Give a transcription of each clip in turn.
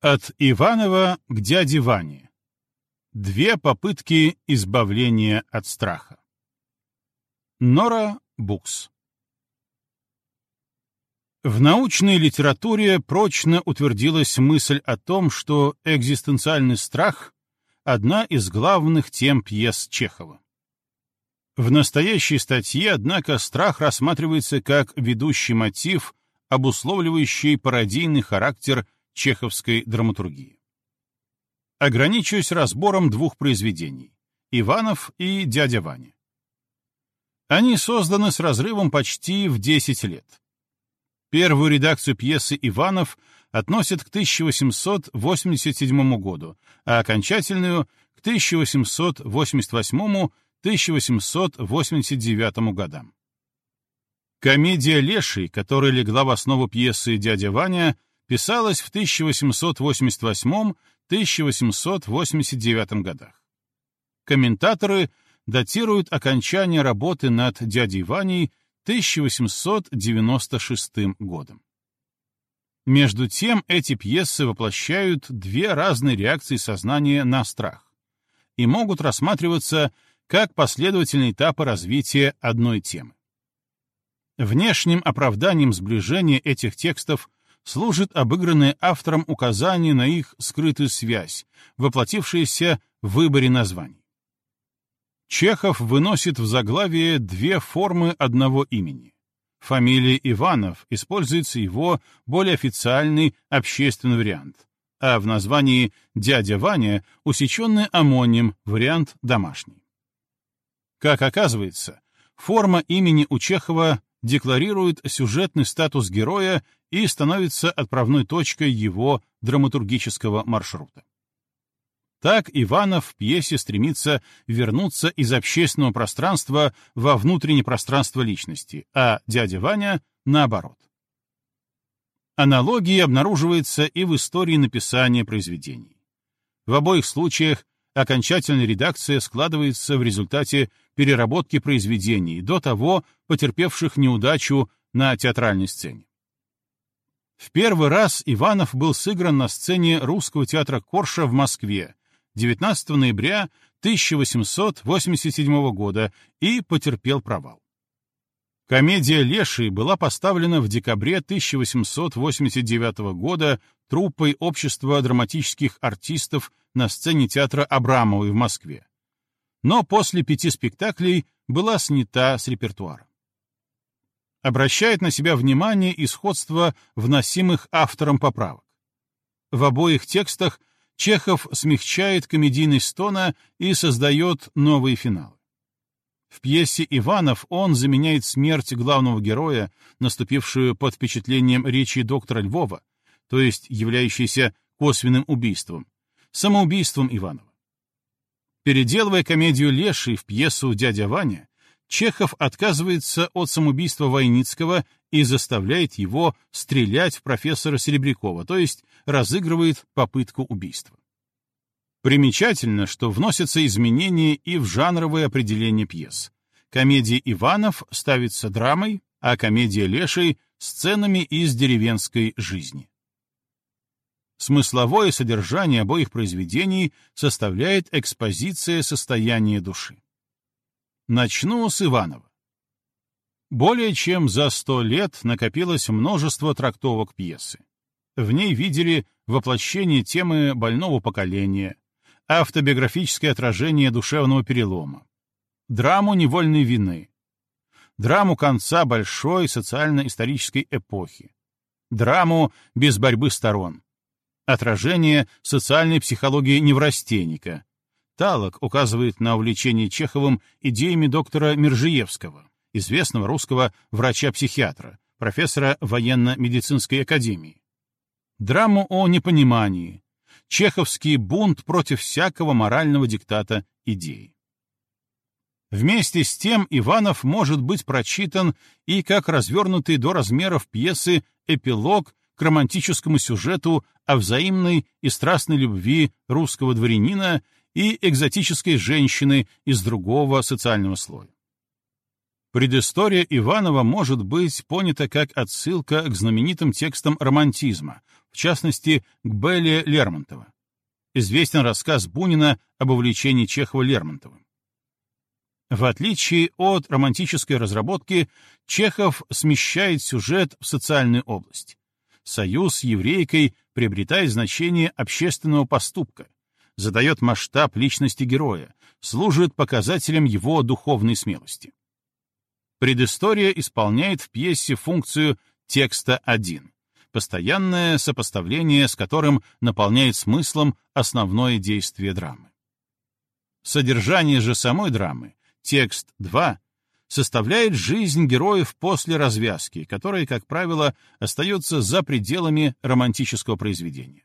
От Иванова к дяде Ване. Две попытки избавления от страха. Нора Букс. В научной литературе прочно утвердилась мысль о том, что экзистенциальный страх — одна из главных тем пьес Чехова. В настоящей статье, однако, страх рассматривается как ведущий мотив, обусловливающий пародийный характер чеховской драматургии. Ограничусь разбором двух произведений — «Иванов» и «Дядя Ваня». Они созданы с разрывом почти в 10 лет. Первую редакцию пьесы «Иванов» относят к 1887 году, а окончательную — к 1888-1889 годам. Комедия «Леший», которая легла в основу пьесы «Дядя Ваня», писалась в 1888-1889 годах. Комментаторы датируют окончание работы над «Дядей Ваней» 1896 годом. Между тем, эти пьесы воплощают две разные реакции сознания на страх и могут рассматриваться как последовательные этапы развития одной темы. Внешним оправданием сближения этих текстов служит обыгранное автором указание на их скрытую связь, воплотившееся в выборе названий. Чехов выносит в заглавие две формы одного имени. Фамилия Иванов используется его более официальный общественный вариант, а в названии «Дядя Ваня» усеченный амоним, вариант домашний. Как оказывается, форма имени у Чехова декларирует сюжетный статус героя и становится отправной точкой его драматургического маршрута. Так Иванов в пьесе стремится вернуться из общественного пространства во внутреннее пространство личности, а дядя Ваня — наоборот. Аналогии обнаруживаются и в истории написания произведений. В обоих случаях окончательная редакция складывается в результате переработки произведений, до того потерпевших неудачу на театральной сцене. В первый раз Иванов был сыгран на сцене Русского театра Корша в Москве 19 ноября 1887 года и потерпел провал. Комедия «Леший» была поставлена в декабре 1889 года труппой Общества драматических артистов на сцене театра Абрамовой в Москве. Но после пяти спектаклей была снята с репертуара. Обращает на себя внимание и сходство вносимых автором поправок. В обоих текстах Чехов смягчает комедийность тона и создает новые финалы. В пьесе «Иванов» он заменяет смерть главного героя, наступившую под впечатлением речи доктора Львова, то есть являющейся косвенным убийством, самоубийством Иванова. Переделывая комедию Леший в пьесу «Дядя Ваня», Чехов отказывается от самоубийства Войницкого и заставляет его стрелять в профессора Серебрякова, то есть разыгрывает попытку убийства. Примечательно, что вносятся изменения и в жанровое определение пьес. Комедия Иванов ставится драмой, а комедия Лешей — сценами из деревенской жизни. Смысловое содержание обоих произведений составляет экспозиция состояния души. Начну с Иванова. Более чем за сто лет накопилось множество трактовок пьесы. В ней видели воплощение темы больного поколения, автобиографическое отражение душевного перелома, драму невольной вины, драму конца большой социально-исторической эпохи, драму без борьбы сторон, отражение социальной психологии неврастенника, Талок указывает на увлечение Чеховым идеями доктора Мержиевского, известного русского врача-психиатра, профессора военно-медицинской академии. Драму о непонимании, чеховский бунт против всякого морального диктата идеи. Вместе с тем Иванов может быть прочитан и как развернутый до размеров пьесы эпилог к романтическому сюжету о взаимной и страстной любви русского дворянина и экзотической женщины из другого социального слоя. Предыстория Иванова может быть понята как отсылка к знаменитым текстам романтизма, в частности, к Белле Лермонтова. Известен рассказ Бунина об увлечении Чехова Лермонтовым. В отличие от романтической разработки, Чехов смещает сюжет в социальную область. Союз с еврейкой приобретает значение общественного поступка, задает масштаб личности героя, служит показателем его духовной смелости. Предыстория исполняет в пьесе функцию текста 1, постоянное сопоставление с которым наполняет смыслом основное действие драмы. Содержание же самой драмы Текст 2 составляет жизнь героев после развязки, которая, как правило, остается за пределами романтического произведения.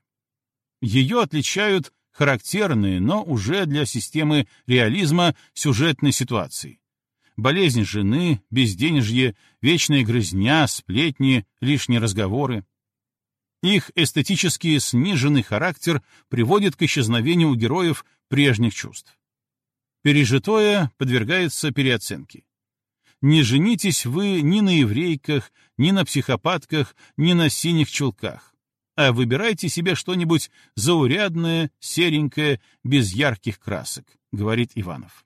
Ее отличают характерные, но уже для системы реализма сюжетной ситуации. Болезнь жены, безденежье, вечная грызня, сплетни, лишние разговоры. Их эстетически сниженный характер приводит к исчезновению у героев прежних чувств. Пережитое подвергается переоценке. Не женитесь вы ни на еврейках, ни на психопатках, ни на синих чулках, а выбирайте себе что-нибудь заурядное, серенькое, без ярких красок, говорит Иванов.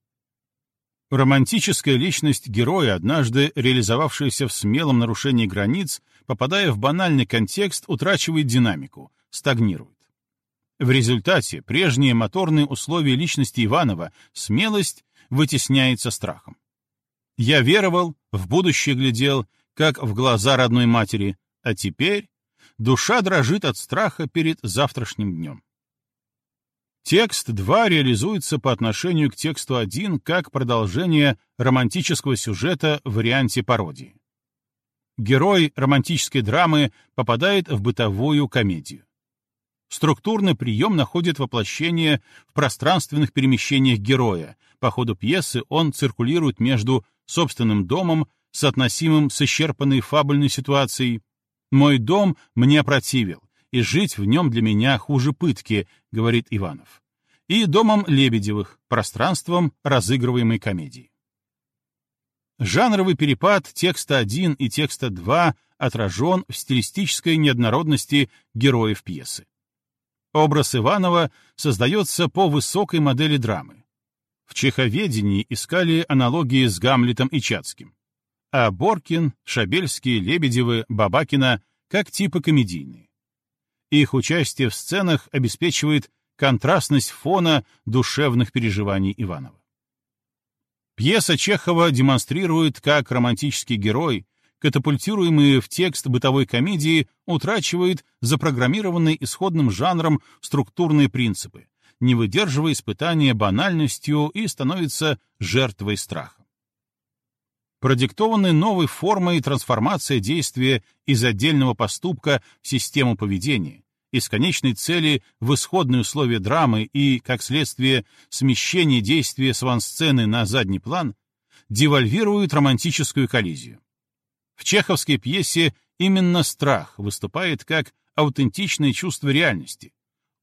Романтическая личность героя, однажды реализовавшаяся в смелом нарушении границ, попадая в банальный контекст, утрачивает динамику, стагнирует. В результате прежние моторные условия личности Иванова, смелость, вытесняется страхом. Я веровал, в будущее глядел, как в глаза родной матери, а теперь душа дрожит от страха перед завтрашним днем. Текст 2 реализуется по отношению к тексту 1 как продолжение романтического сюжета в варианте пародии. Герой романтической драмы попадает в бытовую комедию. Структурный прием находит воплощение в пространственных перемещениях героя. По ходу пьесы он циркулирует между собственным домом, соотносимым с исчерпанной фабульной ситуацией. «Мой дом мне противил, и жить в нем для меня хуже пытки», — говорит Иванов. И домом Лебедевых, пространством разыгрываемой комедии. Жанровый перепад текста 1 и текста 2 отражен в стилистической неоднородности героев пьесы. Образ Иванова создается по высокой модели драмы. В чеховедении искали аналогии с Гамлетом и Чацким. А Боркин, Шабельский, Лебедевы, Бабакина как типы комедийные. Их участие в сценах обеспечивает контрастность фона душевных переживаний Иванова. Пьеса Чехова демонстрирует, как романтический герой катапультируемые в текст бытовой комедии, утрачивает запрограммированные исходным жанром структурные принципы, не выдерживая испытания банальностью и становится жертвой страха. Продиктованная новой формой трансформация действия из отдельного поступка в систему поведения, из конечной цели в исходные условия драмы и, как следствие, смещение действия с ван-сцены на задний план, девальвирует романтическую коллизию. В чеховской пьесе именно страх выступает как аутентичное чувство реальности.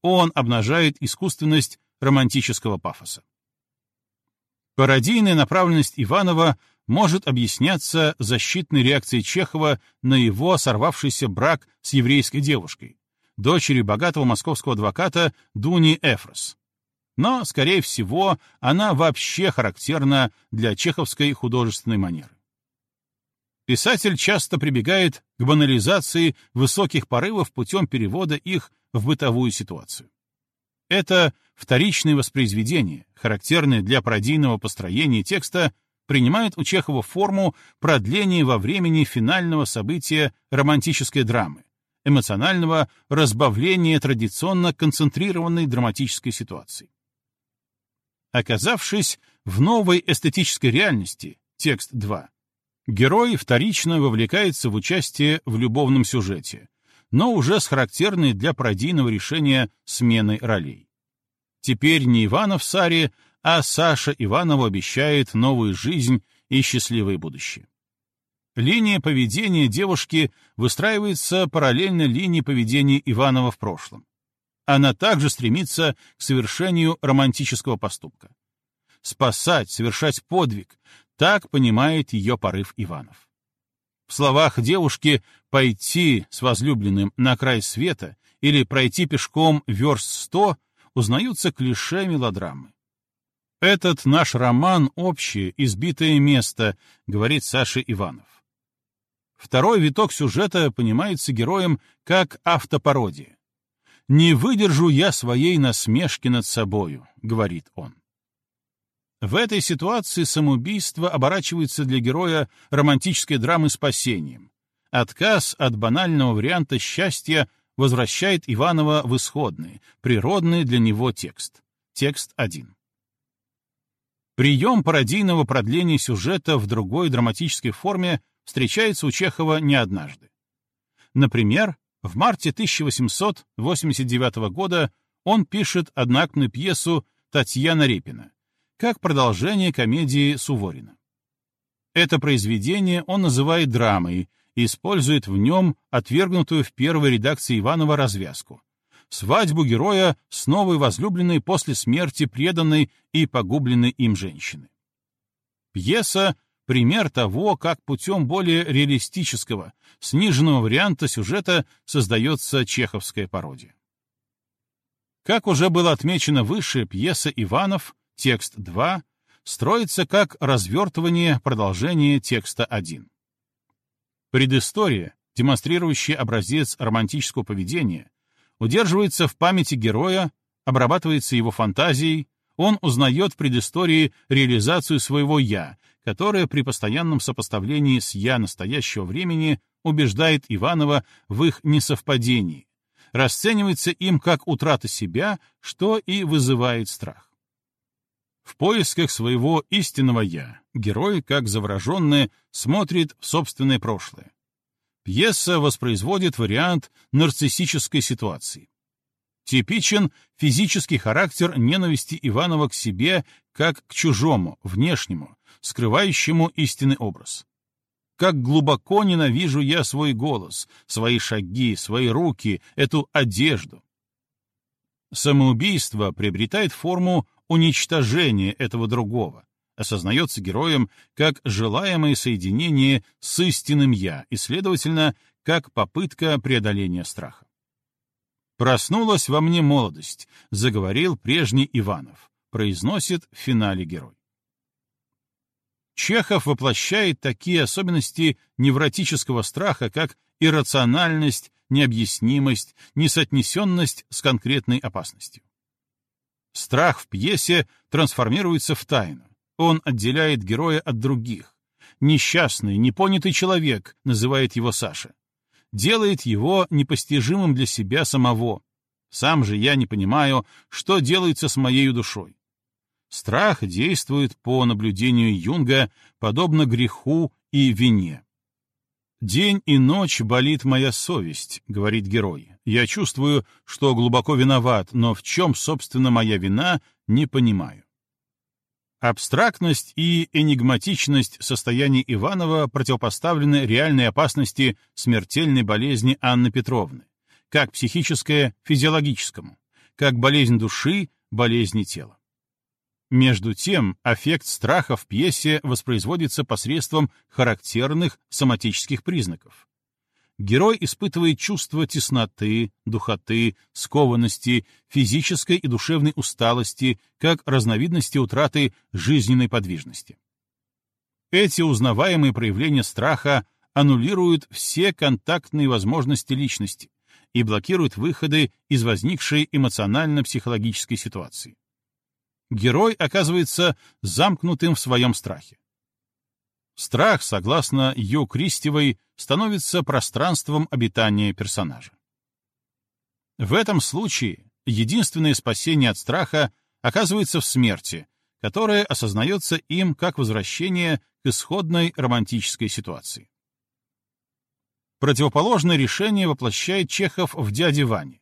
Он обнажает искусственность романтического пафоса. Пародийная направленность Иванова может объясняться защитной реакцией Чехова на его сорвавшийся брак с еврейской девушкой, дочерью богатого московского адвоката Дуни Эфрос. Но, скорее всего, она вообще характерна для чеховской художественной манеры. Писатель часто прибегает к банализации высоких порывов путем перевода их в бытовую ситуацию. Это вторичные воспроизведения, характерные для пародийного построения текста, принимают у Чехова форму продления во времени финального события романтической драмы, эмоционального разбавления традиционно концентрированной драматической ситуации. Оказавшись в новой эстетической реальности, текст 2, Герой вторично вовлекается в участие в любовном сюжете, но уже с характерной для пародийного решения сменой ролей. Теперь не Иванов Саре, а Саша Иванову обещает новую жизнь и счастливое будущее. Линия поведения девушки выстраивается параллельно линии поведения Иванова в прошлом. Она также стремится к совершению романтического поступка. Спасать, совершать подвиг Так понимает ее порыв Иванов. В словах девушки «пойти с возлюбленным на край света» или «пройти пешком верст сто» узнаются клише мелодрамы. «Этот наш роман — общее, избитое место», — говорит Саша Иванов. Второй виток сюжета понимается героем как автопародия. «Не выдержу я своей насмешки над собою», — говорит он. В этой ситуации самоубийство оборачивается для героя романтической драмы спасением. Отказ от банального варианта счастья возвращает Иванова в исходный, природный для него текст. Текст 1. Прием пародийного продления сюжета в другой драматической форме встречается у Чехова не однажды. Например, в марте 1889 года он пишет одноактную пьесу «Татьяна Репина» как продолжение комедии Суворина. Это произведение он называет драмой и использует в нем отвергнутую в первой редакции Иванова развязку. Свадьбу героя с новой возлюбленной после смерти преданной и погубленной им женщины. Пьеса — пример того, как путем более реалистического, сниженного варианта сюжета создается чеховская пародия. Как уже было отмечено выше, пьеса «Иванов» Текст 2 строится как развертывание продолжения текста 1. Предыстория, демонстрирующая образец романтического поведения, удерживается в памяти героя, обрабатывается его фантазией, он узнает в предыстории реализацию своего «я», которое при постоянном сопоставлении с «я» настоящего времени убеждает Иванова в их несовпадении, расценивается им как утрата себя, что и вызывает страх. В поисках своего истинного «я» герой, как завороженный, смотрит в собственное прошлое. Пьеса воспроизводит вариант нарциссической ситуации. Типичен физический характер ненависти Иванова к себе как к чужому, внешнему, скрывающему истинный образ. Как глубоко ненавижу я свой голос, свои шаги, свои руки, эту одежду. Самоубийство приобретает форму уничтожение этого другого, осознается героем как желаемое соединение с истинным «я» и, следовательно, как попытка преодоления страха. «Проснулась во мне молодость», — заговорил прежний Иванов, произносит в финале герой. Чехов воплощает такие особенности невротического страха, как иррациональность, необъяснимость, несоотнесенность с конкретной опасностью. Страх в пьесе трансформируется в тайну. Он отделяет героя от других. Несчастный, непонятый человек, называет его Саша. Делает его непостижимым для себя самого. Сам же я не понимаю, что делается с моей душой. Страх действует по наблюдению Юнга, подобно греху и вине. «День и ночь болит моя совесть», — говорит герой. «Я чувствую, что глубоко виноват, но в чем, собственно, моя вина, не понимаю». Абстрактность и энигматичность состояния Иванова противопоставлены реальной опасности смертельной болезни Анны Петровны, как психическое физиологическому, как болезнь души, болезни тела. Между тем, аффект страха в пьесе воспроизводится посредством характерных соматических признаков. Герой испытывает чувство тесноты, духоты, скованности, физической и душевной усталости, как разновидности утраты жизненной подвижности. Эти узнаваемые проявления страха аннулируют все контактные возможности личности и блокируют выходы из возникшей эмоционально-психологической ситуации герой оказывается замкнутым в своем страхе. Страх, согласно Ю Кристевой, становится пространством обитания персонажа. В этом случае единственное спасение от страха оказывается в смерти, которая осознается им как возвращение к исходной романтической ситуации. Противоположное решение воплощает Чехов в «Дяде Ване».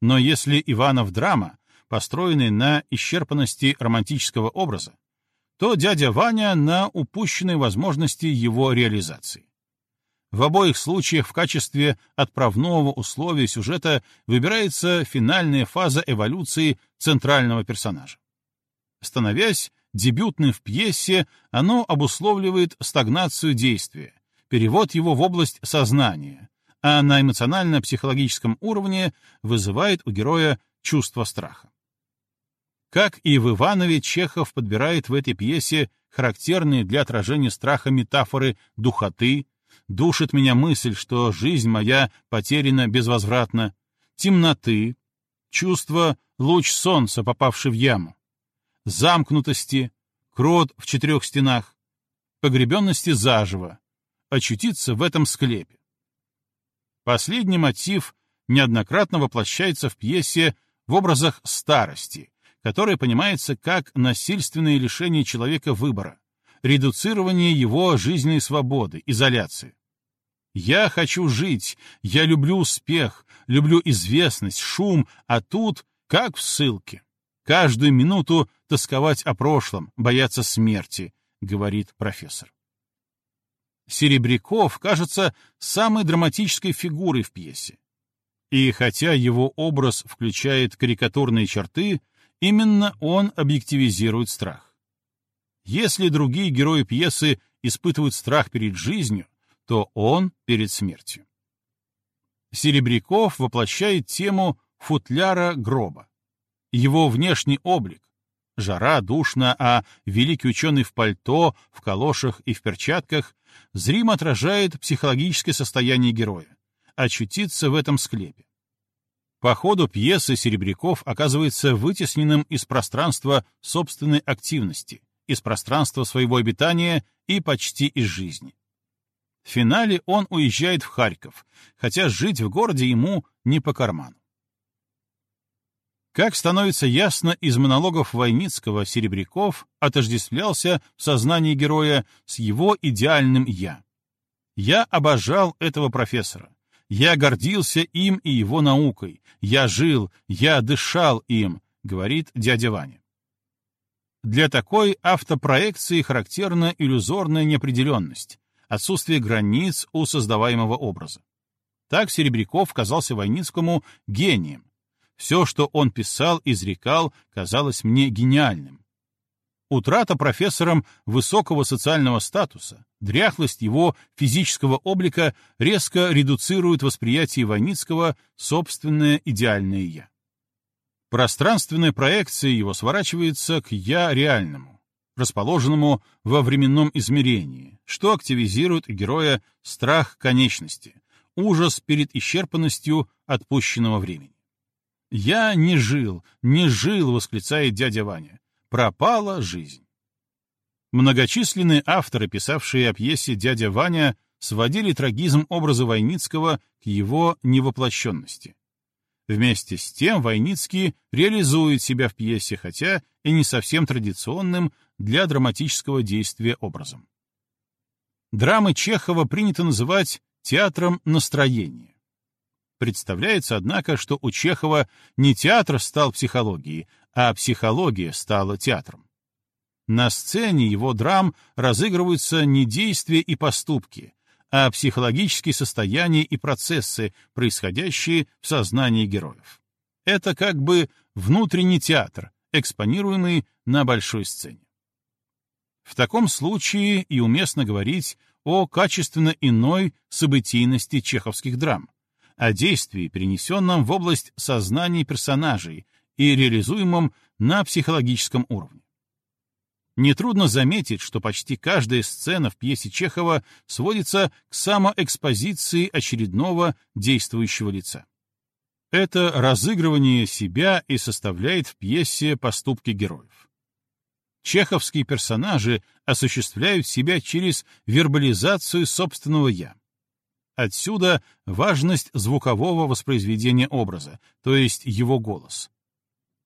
Но если Иванов драма, построенный на исчерпанности романтического образа, то дядя Ваня на упущенной возможности его реализации. В обоих случаях в качестве отправного условия сюжета выбирается финальная фаза эволюции центрального персонажа. Становясь дебютным в пьесе, оно обусловливает стагнацию действия, перевод его в область сознания, а на эмоционально-психологическом уровне вызывает у героя чувство страха. Как и в Иванове, Чехов подбирает в этой пьесе характерные для отражения страха метафоры духоты, душит меня мысль, что жизнь моя потеряна безвозвратно, темноты, чувство луч солнца, попавший в яму, замкнутости, крот в четырех стенах, погребенности заживо, очутиться в этом склепе. Последний мотив неоднократно воплощается в пьесе в образах старости, которая понимается как насильственное лишение человека выбора, редуцирование его жизненной свободы, изоляции. Я хочу жить, я люблю успех, люблю известность, шум, а тут как в ссылке. Каждую минуту тосковать о прошлом, бояться смерти, говорит профессор. Серебряков кажется самой драматической фигурой в пьесе. И хотя его образ включает карикатурные черты, именно он объективизирует страх. Если другие герои пьесы испытывают страх перед жизнью, то он перед смертью. Серебряков воплощает тему футляра гроба. Его внешний облик — жара, душно, а великий ученый в пальто, в калошах и в перчатках — зримо отражает психологическое состояние героя, очутиться в этом склепе. По ходу пьесы Серебряков оказывается вытесненным из пространства собственной активности, из пространства своего обитания и почти из жизни. В финале он уезжает в Харьков, хотя жить в городе ему не по карману. Как становится ясно из монологов Войницкого, Серебряков отождествлялся в сознании героя с его идеальным «я». «Я обожал этого профессора. Я гордился им и его наукой. Я жил, я дышал им», — говорит дядя Ваня. Для такой автопроекции характерна иллюзорная неопределенность, отсутствие границ у создаваемого образа. Так Серебряков казался Войницкому гением, все, что он писал, изрекал, казалось мне гениальным. Утрата профессором высокого социального статуса, дряхлость его физического облика резко редуцирует восприятие Иваницкого собственное идеальное «я». Пространственная проекция его сворачивается к «я» реальному, расположенному во временном измерении, что активизирует героя страх конечности, ужас перед исчерпанностью отпущенного времени. «Я не жил, не жил», — восклицает дядя Ваня. «Пропала жизнь». Многочисленные авторы, писавшие о пьесе «Дядя Ваня», сводили трагизм образа Войницкого к его невоплощенности. Вместе с тем Войницкий реализует себя в пьесе, хотя и не совсем традиционным для драматического действия образом. Драмы Чехова принято называть театром настроения. Представляется, однако, что у Чехова не театр стал психологией, а психология стала театром. На сцене его драм разыгрываются не действия и поступки, а психологические состояния и процессы, происходящие в сознании героев. Это как бы внутренний театр, экспонируемый на большой сцене. В таком случае и уместно говорить о качественно иной событийности чеховских драм, о действии, перенесенном в область сознания персонажей и реализуемом на психологическом уровне. Нетрудно заметить, что почти каждая сцена в пьесе Чехова сводится к самоэкспозиции очередного действующего лица. Это разыгрывание себя и составляет в пьесе поступки героев. Чеховские персонажи осуществляют себя через вербализацию собственного «я». Отсюда важность звукового воспроизведения образа, то есть его голос.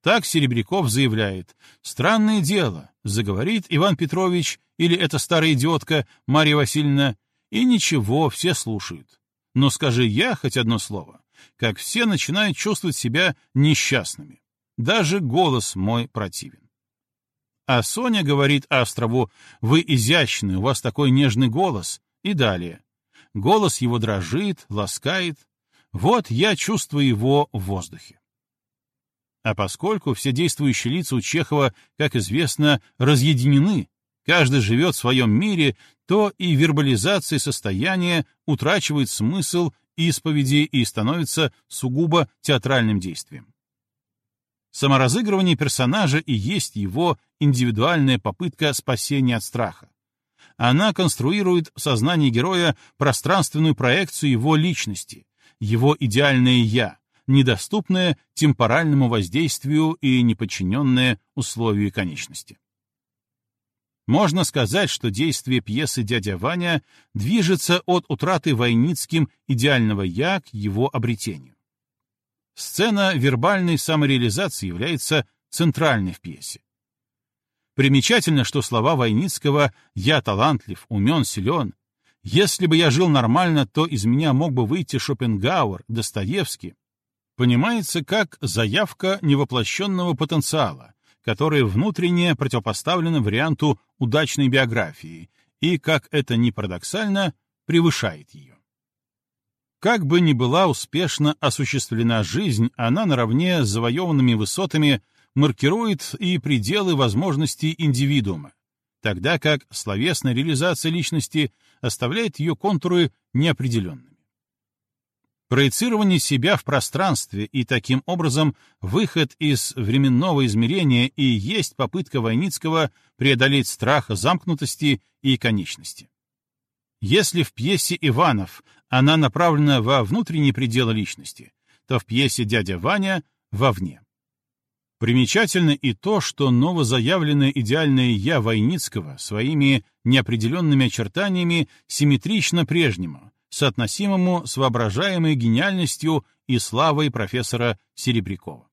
Так Серебряков заявляет, «Странное дело, заговорит Иван Петрович или эта старая идиотка Марья Васильевна, и ничего, все слушают. Но скажи я хоть одно слово, как все начинают чувствовать себя несчастными. Даже голос мой противен. А Соня говорит Астрову, «Вы изящны, у вас такой нежный голос». И далее. Голос его дрожит, ласкает. Вот я чувствую его в воздухе. А поскольку все действующие лица у Чехова, как известно, разъединены, каждый живет в своем мире, то и вербализация состояния утрачивает смысл исповеди и становится сугубо театральным действием. Саморазыгрывание персонажа и есть его индивидуальная попытка спасения от страха. Она конструирует в сознании героя пространственную проекцию его личности, его идеальное «я», недоступное темпоральному воздействию и неподчиненное условию конечности. Можно сказать, что действие пьесы «Дядя Ваня» движется от утраты Войницким идеального «я» к его обретению. Сцена вербальной самореализации является центральной в пьесе. Примечательно, что слова Войницкого «я талантлив, умен, силен», «если бы я жил нормально, то из меня мог бы выйти Шопенгауэр, Достоевский», понимается как заявка невоплощенного потенциала, которая внутренне противопоставлена варианту удачной биографии и, как это ни парадоксально, превышает ее. Как бы ни была успешно осуществлена жизнь, она наравне с завоеванными высотами маркирует и пределы возможностей индивидуума, тогда как словесная реализация личности оставляет ее контуры неопределенными. Проецирование себя в пространстве и таким образом выход из временного измерения и есть попытка Войницкого преодолеть страх замкнутости и конечности. Если в пьесе «Иванов» она направлена во внутренние пределы личности, то в пьесе «Дядя Ваня» — вовне. Примечательно и то, что новозаявленное идеальное «я» Войницкого своими неопределенными очертаниями симметрично прежнему, соотносимому с воображаемой гениальностью и славой профессора Серебрякова.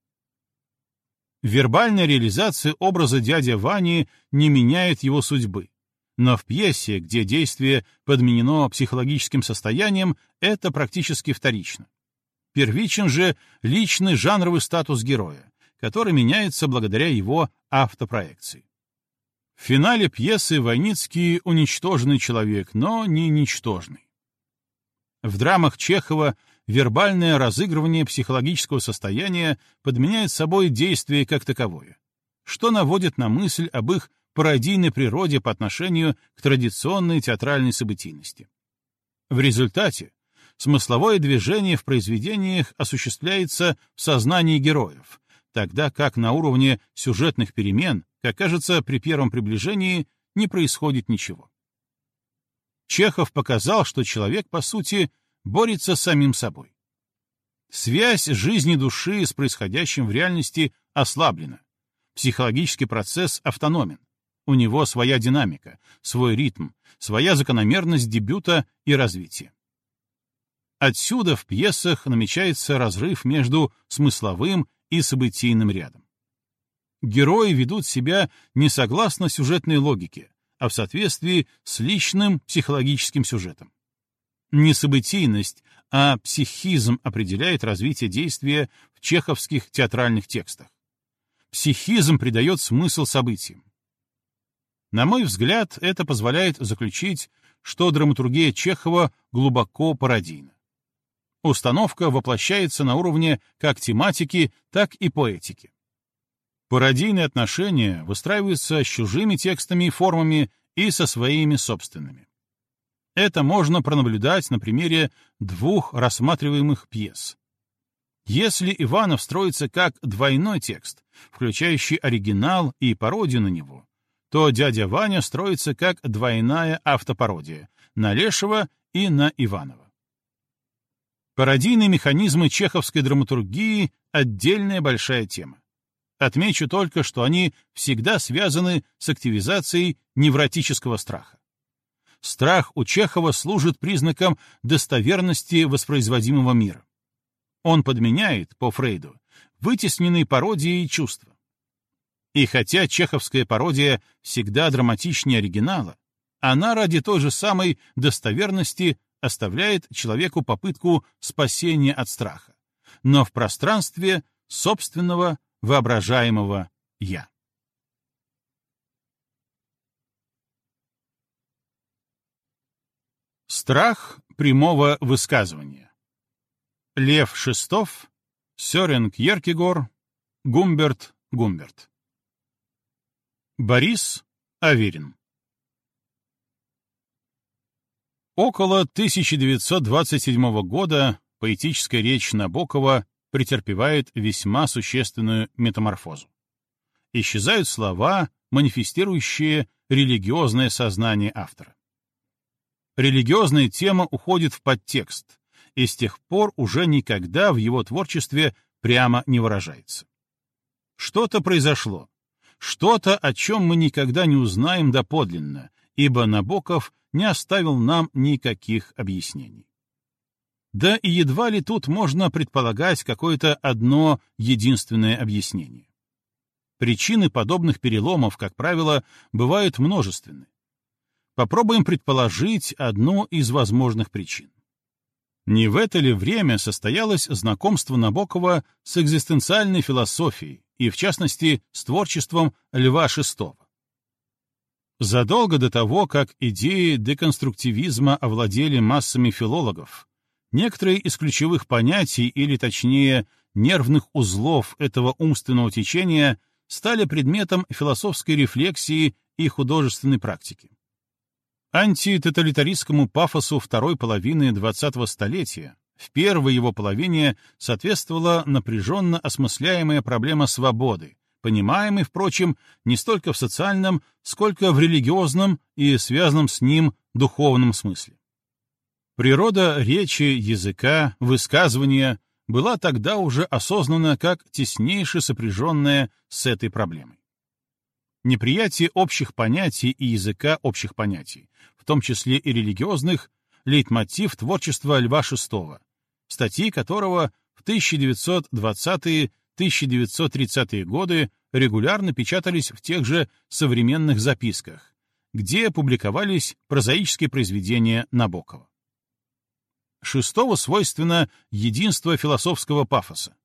Вербальная реализация образа дяди Вани не меняет его судьбы, но в пьесе, где действие подменено психологическим состоянием, это практически вторично. Первичен же личный жанровый статус героя, который меняется благодаря его автопроекции. В финале пьесы Войницкий уничтоженный человек, но не ничтожный. В драмах Чехова вербальное разыгрывание психологического состояния подменяет собой действие как таковое, что наводит на мысль об их пародийной природе по отношению к традиционной театральной событийности. В результате смысловое движение в произведениях осуществляется в сознании героев, тогда как на уровне сюжетных перемен, как кажется, при первом приближении не происходит ничего. Чехов показал, что человек, по сути, борется с самим собой. Связь жизни души с происходящим в реальности ослаблена. Психологический процесс автономен. У него своя динамика, свой ритм, своя закономерность дебюта и развития. Отсюда в пьесах намечается разрыв между смысловым и событийным рядом. Герои ведут себя не согласно сюжетной логике, а в соответствии с личным психологическим сюжетом. Не событийность, а психизм определяет развитие действия в чеховских театральных текстах. Психизм придает смысл событиям. На мой взгляд, это позволяет заключить, что драматургия Чехова глубоко пародийна. Установка воплощается на уровне как тематики, так и поэтики. Пародийные отношения выстраиваются с чужими текстами и формами и со своими собственными. Это можно пронаблюдать на примере двух рассматриваемых пьес. Если Иванов строится как двойной текст, включающий оригинал и пародию на него, то дядя Ваня строится как двойная автопародия на Лешего и на Иванова. Пародийные механизмы чеховской драматургии — отдельная большая тема. Отмечу только, что они всегда связаны с активизацией невротического страха. Страх у Чехова служит признаком достоверности воспроизводимого мира. Он подменяет, по Фрейду, вытесненные пародии и чувства. И хотя чеховская пародия всегда драматичнее оригинала, она ради той же самой достоверности оставляет человеку попытку спасения от страха, но в пространстве собственного воображаемого «я». Страх прямого высказывания. Лев Шестов, Сёрен Кьеркегор, Гумберт Гумберт. Борис Аверин. Около 1927 года поэтическая речь Набокова претерпевает весьма существенную метаморфозу. Исчезают слова, манифестирующие религиозное сознание автора. Религиозная тема уходит в подтекст, и с тех пор уже никогда в его творчестве прямо не выражается. Что-то произошло. Что-то, о чем мы никогда не узнаем доподлинно, ибо Набоков не оставил нам никаких объяснений. Да и едва ли тут можно предполагать какое-то одно единственное объяснение. Причины подобных переломов, как правило, бывают множественны. Попробуем предположить одну из возможных причин. Не в это ли время состоялось знакомство Набокова с экзистенциальной философией и, в частности, с творчеством Льва VI? Задолго до того, как идеи деконструктивизма овладели массами филологов, некоторые из ключевых понятий, или точнее, нервных узлов этого умственного течения стали предметом философской рефлексии и художественной практики. Антитоталитаристскому пафосу второй половины XX столетия в первой его половине соответствовала напряженно осмысляемая проблема свободы, понимаемой, впрочем, не столько в социальном, сколько в религиозном и связанном с ним духовном смысле. Природа речи, языка, высказывания была тогда уже осознана как теснейше сопряженная с этой проблемой. Неприятие общих понятий и языка общих понятий, в том числе и религиозных, лейтмотив творчества Льва VI, статьи которого в 1920-1930-е годы регулярно печатались в тех же современных записках, где публиковались прозаические произведения Набокова. Шестого свойственно единство философского пафоса.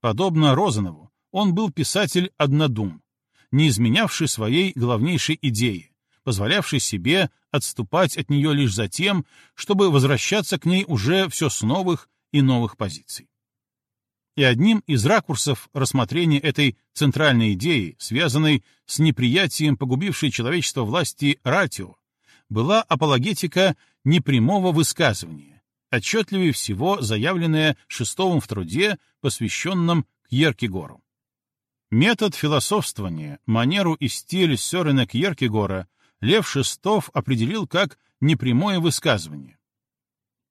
Подобно Розанову, он был писатель-однодум, не изменявший своей главнейшей идеи, позволявший себе отступать от нее лишь за тем, чтобы возвращаться к ней уже все с новых и новых позиций. И одним из ракурсов рассмотрения этой центральной идеи, связанной с неприятием погубившей человечество власти ратио, была апологетика непрямого высказывания, отчетливее всего заявленная Шестовым в труде, посвященном Кьеркегору. Метод философствования, манеру и стиль Сёрена Кьеркегора Лев Шестов определил как непрямое высказывание.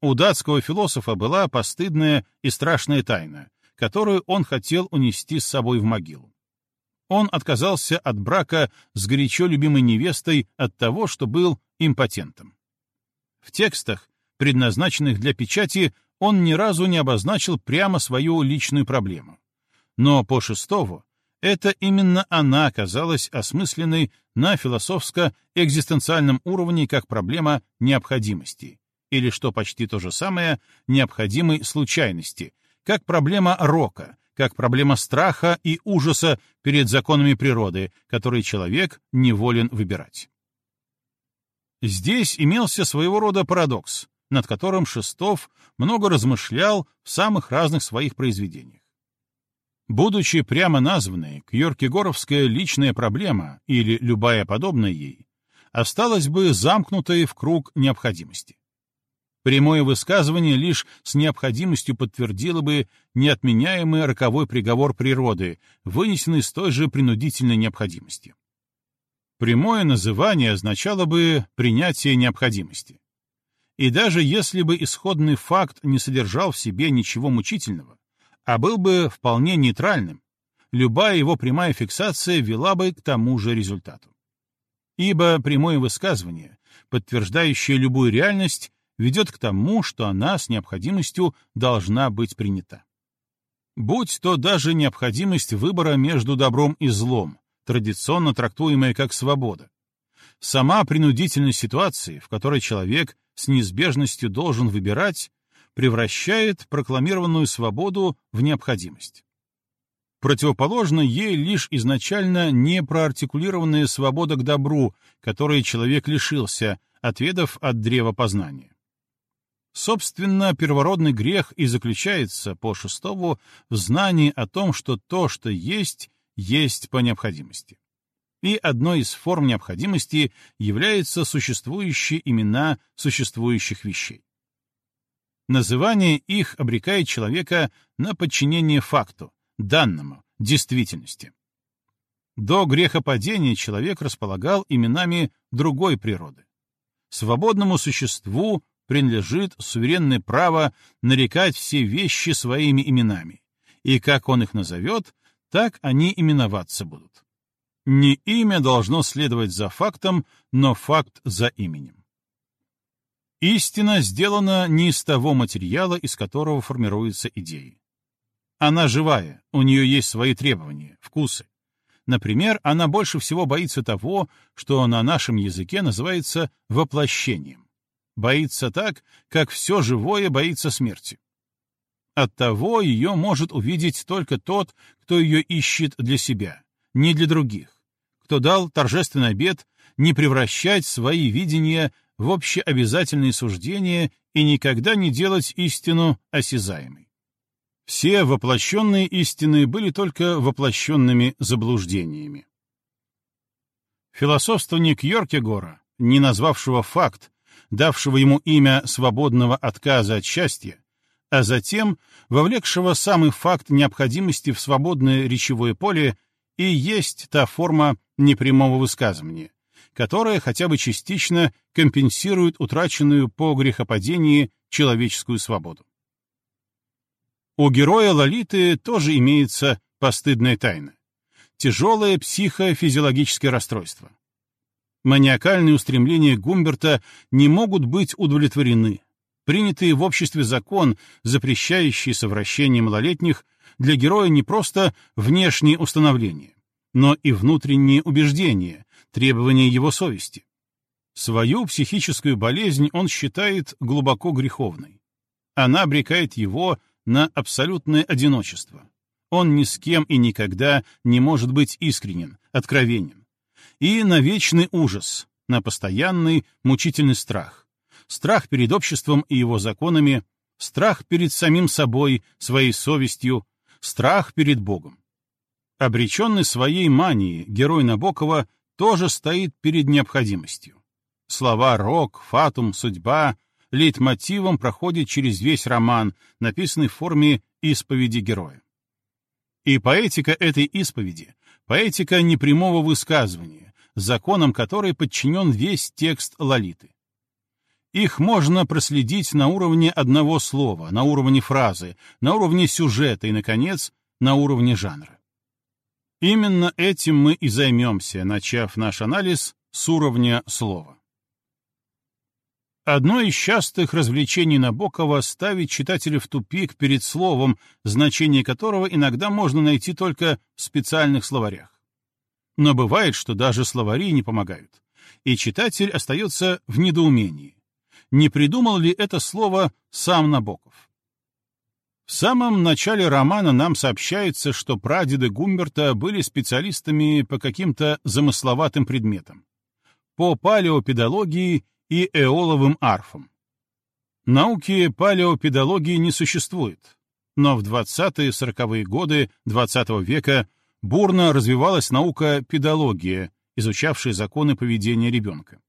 У датского философа была постыдная и страшная тайна, которую он хотел унести с собой в могилу. Он отказался от брака с горячо любимой невестой от того, что был импотентом. В текстах, предназначенных для печати, он ни разу не обозначил прямо свою личную проблему. Но по Шестову это именно она оказалась осмысленной на философско-экзистенциальном уровне как проблема необходимости, или, что почти то же самое, необходимой случайности, как проблема рока, как проблема страха и ужаса перед законами природы, которые человек неволен выбирать. Здесь имелся своего рода парадокс, над которым Шестов много размышлял в самых разных своих произведениях. Будучи прямо названной, Кьоркегоровская личная проблема или любая подобная ей осталась бы замкнутой в круг необходимости. Прямое высказывание лишь с необходимостью подтвердило бы неотменяемый роковой приговор природы, вынесенный с той же принудительной необходимостью. Прямое называние означало бы принятие необходимости. И даже если бы исходный факт не содержал в себе ничего мучительного, а был бы вполне нейтральным, любая его прямая фиксация вела бы к тому же результату. Ибо прямое высказывание, подтверждающее любую реальность, ведет к тому, что она с необходимостью должна быть принята. Будь то даже необходимость выбора между добром и злом, традиционно трактуемая как свобода. Сама принудительность ситуации, в которой человек с неизбежностью должен выбирать, превращает прокламированную свободу в необходимость. Противоположно ей лишь изначально непроартикулированная свобода к добру, которой человек лишился, отведав от древа познания. Собственно, первородный грех и заключается, по шестому, в знании о том, что то, что есть, есть по необходимости. И одной из форм необходимости являются существующие имена существующих вещей. Называние их обрекает человека на подчинение факту, данному, действительности. До грехопадения человек располагал именами другой природы. Свободному существу принадлежит суверенное право нарекать все вещи своими именами, и как он их назовет, так они именоваться будут. Не имя должно следовать за фактом, но факт за именем. Истина сделана не из того материала, из которого формируются идеи. Она живая, у нее есть свои требования, вкусы. Например, она больше всего боится того, что на нашем языке называется воплощением боится так, как все живое боится смерти. Оттого ее может увидеть только тот, кто ее ищет для себя, не для других, кто дал торжественный обет не превращать свои видения в общеобязательные суждения и никогда не делать истину осязаемой. Все воплощенные истины были только воплощенными заблуждениями. Философствование Кьоркегора, не назвавшего факт, давшего ему имя свободного отказа от счастья, а затем вовлекшего самый факт необходимости в свободное речевое поле и есть та форма непрямого высказывания, которая хотя бы частично компенсирует утраченную по грехопадении человеческую свободу. У героя Лолиты тоже имеется постыдная тайна — тяжелое психофизиологическое расстройство. Маниакальные устремления Гумберта не могут быть удовлетворены. Принятый в обществе закон, запрещающий совращение малолетних, для героя не просто внешние установления, но и внутренние убеждения, требования его совести. Свою психическую болезнь он считает глубоко греховной. Она обрекает его на абсолютное одиночество. Он ни с кем и никогда не может быть искренен, откровенен и на вечный ужас, на постоянный мучительный страх. Страх перед обществом и его законами, страх перед самим собой, своей совестью, страх перед Богом. Обреченный своей манией герой Набокова тоже стоит перед необходимостью. Слова «рок», «фатум», «судьба» лейтмотивом проходят через весь роман, написанный в форме исповеди героя. И поэтика этой исповеди, поэтика непрямого высказывания, законам которой подчинен весь текст Лолиты. Их можно проследить на уровне одного слова, на уровне фразы, на уровне сюжета и, наконец, на уровне жанра. Именно этим мы и займемся, начав наш анализ с уровня слова. Одно из частых развлечений Набокова — ставить читателя в тупик перед словом, значение которого иногда можно найти только в специальных словарях. Но бывает, что даже словари не помогают, и читатель остается в недоумении. Не придумал ли это слово сам Набоков? В самом начале романа нам сообщается, что прадеды Гумберта были специалистами по каким-то замысловатым предметам, по палеопедологии и эоловым арфам. Науки палеопедологии не существует, но в 20-40-е годы XX -го века бурно развивалась наука педология, изучавшая законы поведения ребенка.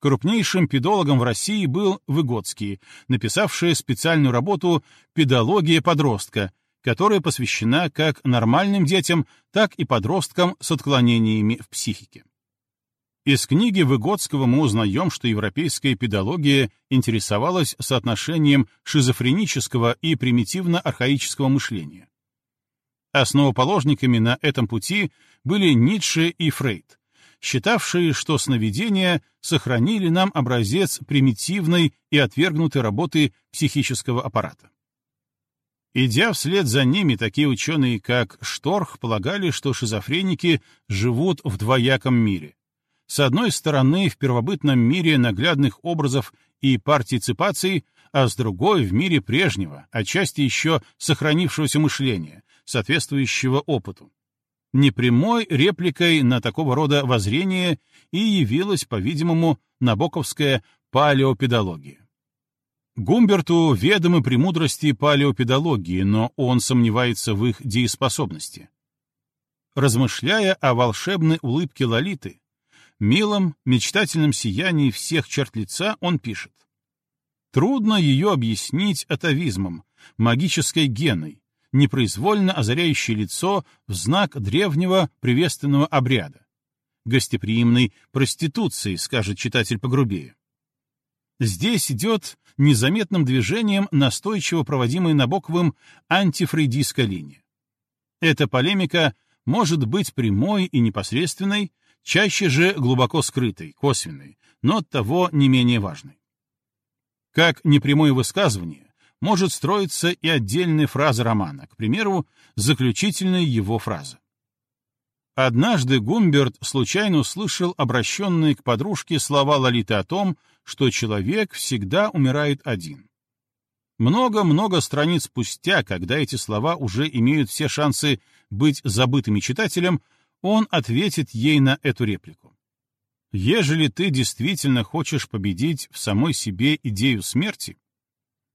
Крупнейшим педологом в России был Выгодский, написавший специальную работу «Педология подростка», которая посвящена как нормальным детям, так и подросткам с отклонениями в психике. Из книги Выгодского мы узнаем, что европейская педология интересовалась соотношением шизофренического и примитивно-архаического мышления. Основоположниками на этом пути были Ницше и Фрейд, считавшие, что сновидения сохранили нам образец примитивной и отвергнутой работы психического аппарата. Идя вслед за ними, такие ученые, как Шторх, полагали, что шизофреники живут в двояком мире. С одной стороны, в первобытном мире наглядных образов и партиципаций, а с другой — в мире прежнего, отчасти еще сохранившегося мышления, соответствующего опыту. Непрямой репликой на такого рода воззрение и явилась, по-видимому, набоковская палеопедология. Гумберту ведомы премудрости палеопедологии, но он сомневается в их дееспособности. Размышляя о волшебной улыбке Лолиты, милом, мечтательном сиянии всех черт лица, он пишет. Трудно ее объяснить атовизмом, магической геной, непроизвольно озаряющей лицо в знак древнего приветственного обряда. Гостеприимной проституции, скажет читатель погрубее. Здесь идет незаметным движением настойчиво проводимой Набоковым антифрейдистская линия. Эта полемика может быть прямой и непосредственной, чаще же глубоко скрытой, косвенной, но оттого не менее важной. Как непрямое высказывание, может строиться и отдельная фраза романа, к примеру, заключительная его фраза. Однажды Гумберт случайно услышал обращенные к подружке слова Лолиты о том, что человек всегда умирает один. Много-много страниц спустя, когда эти слова уже имеют все шансы быть забытыми читателем, он ответит ей на эту реплику. «Ежели ты действительно хочешь победить в самой себе идею смерти...»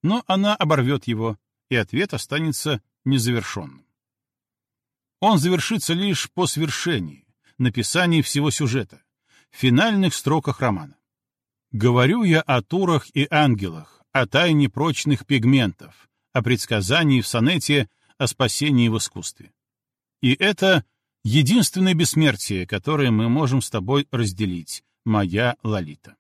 Но она оборвет его, и ответ останется незавершенным. Он завершится лишь по свершении, написании всего сюжета, в финальных строках романа. Говорю я о турах и ангелах, о тайне прочных пигментов, о предсказании в сонете, о спасении в искусстве. И это единственное бессмертие, которое мы можем с тобой разделить, моя Лолита.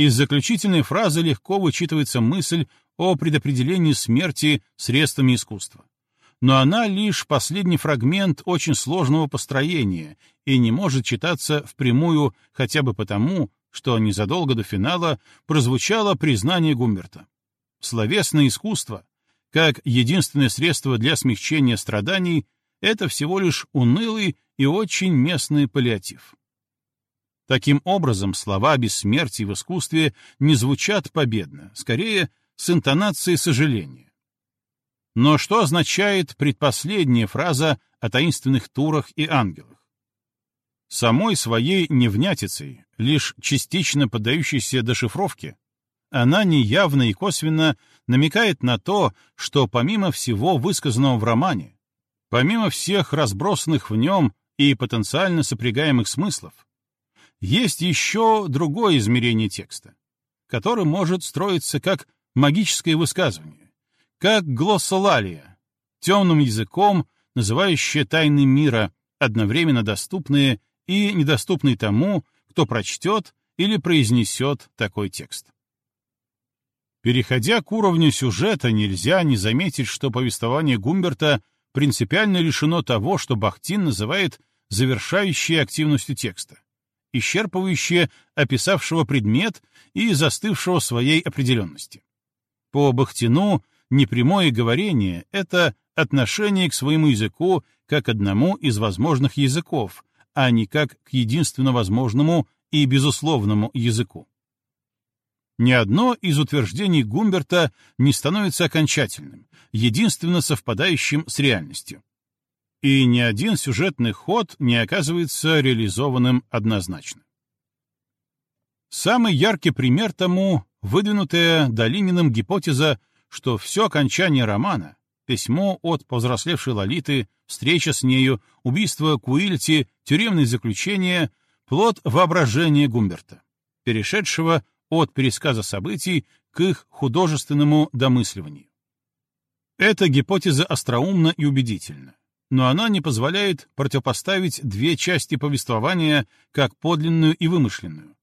Из заключительной фразы легко вычитывается мысль о предопределении смерти средствами искусства но она лишь последний фрагмент очень сложного построения и не может читаться впрямую хотя бы потому, что незадолго до финала прозвучало признание Гумберта. Словесное искусство, как единственное средство для смягчения страданий, это всего лишь унылый и очень местный паллиатив. Таким образом, слова бессмертия в искусстве не звучат победно, скорее с интонацией сожаления. Но что означает предпоследняя фраза о таинственных турах и ангелах? Самой своей невнятицей, лишь частично поддающейся дешифровке, она неявно и косвенно намекает на то, что помимо всего высказанного в романе, помимо всех разбросанных в нем и потенциально сопрягаемых смыслов, есть еще другое измерение текста, которое может строиться как магическое высказывание, как глоссолалия, темным языком, называющая тайны мира, одновременно доступные и недоступные тому, кто прочтет или произнесет такой текст. Переходя к уровню сюжета, нельзя не заметить, что повествование Гумберта принципиально лишено того, что Бахтин называет завершающей активностью текста, исчерпывающее описавшего предмет и застывшего своей определенности. По Бахтину непрямое говорение — это отношение к своему языку как одному из возможных языков, а не как к единственно возможному и безусловному языку. Ни одно из утверждений Гумберта не становится окончательным, единственно совпадающим с реальностью. И ни один сюжетный ход не оказывается реализованным однозначно. Самый яркий пример тому — выдвинутая Долининым гипотеза что все окончание романа, письмо от повзрослевшей Лолиты, встреча с нею, убийство Куильти, тюремное заключение — плод воображения Гумберта, перешедшего от пересказа событий к их художественному домысливанию. Эта гипотеза остроумна и убедительна, но она не позволяет противопоставить две части повествования как подлинную и вымышленную,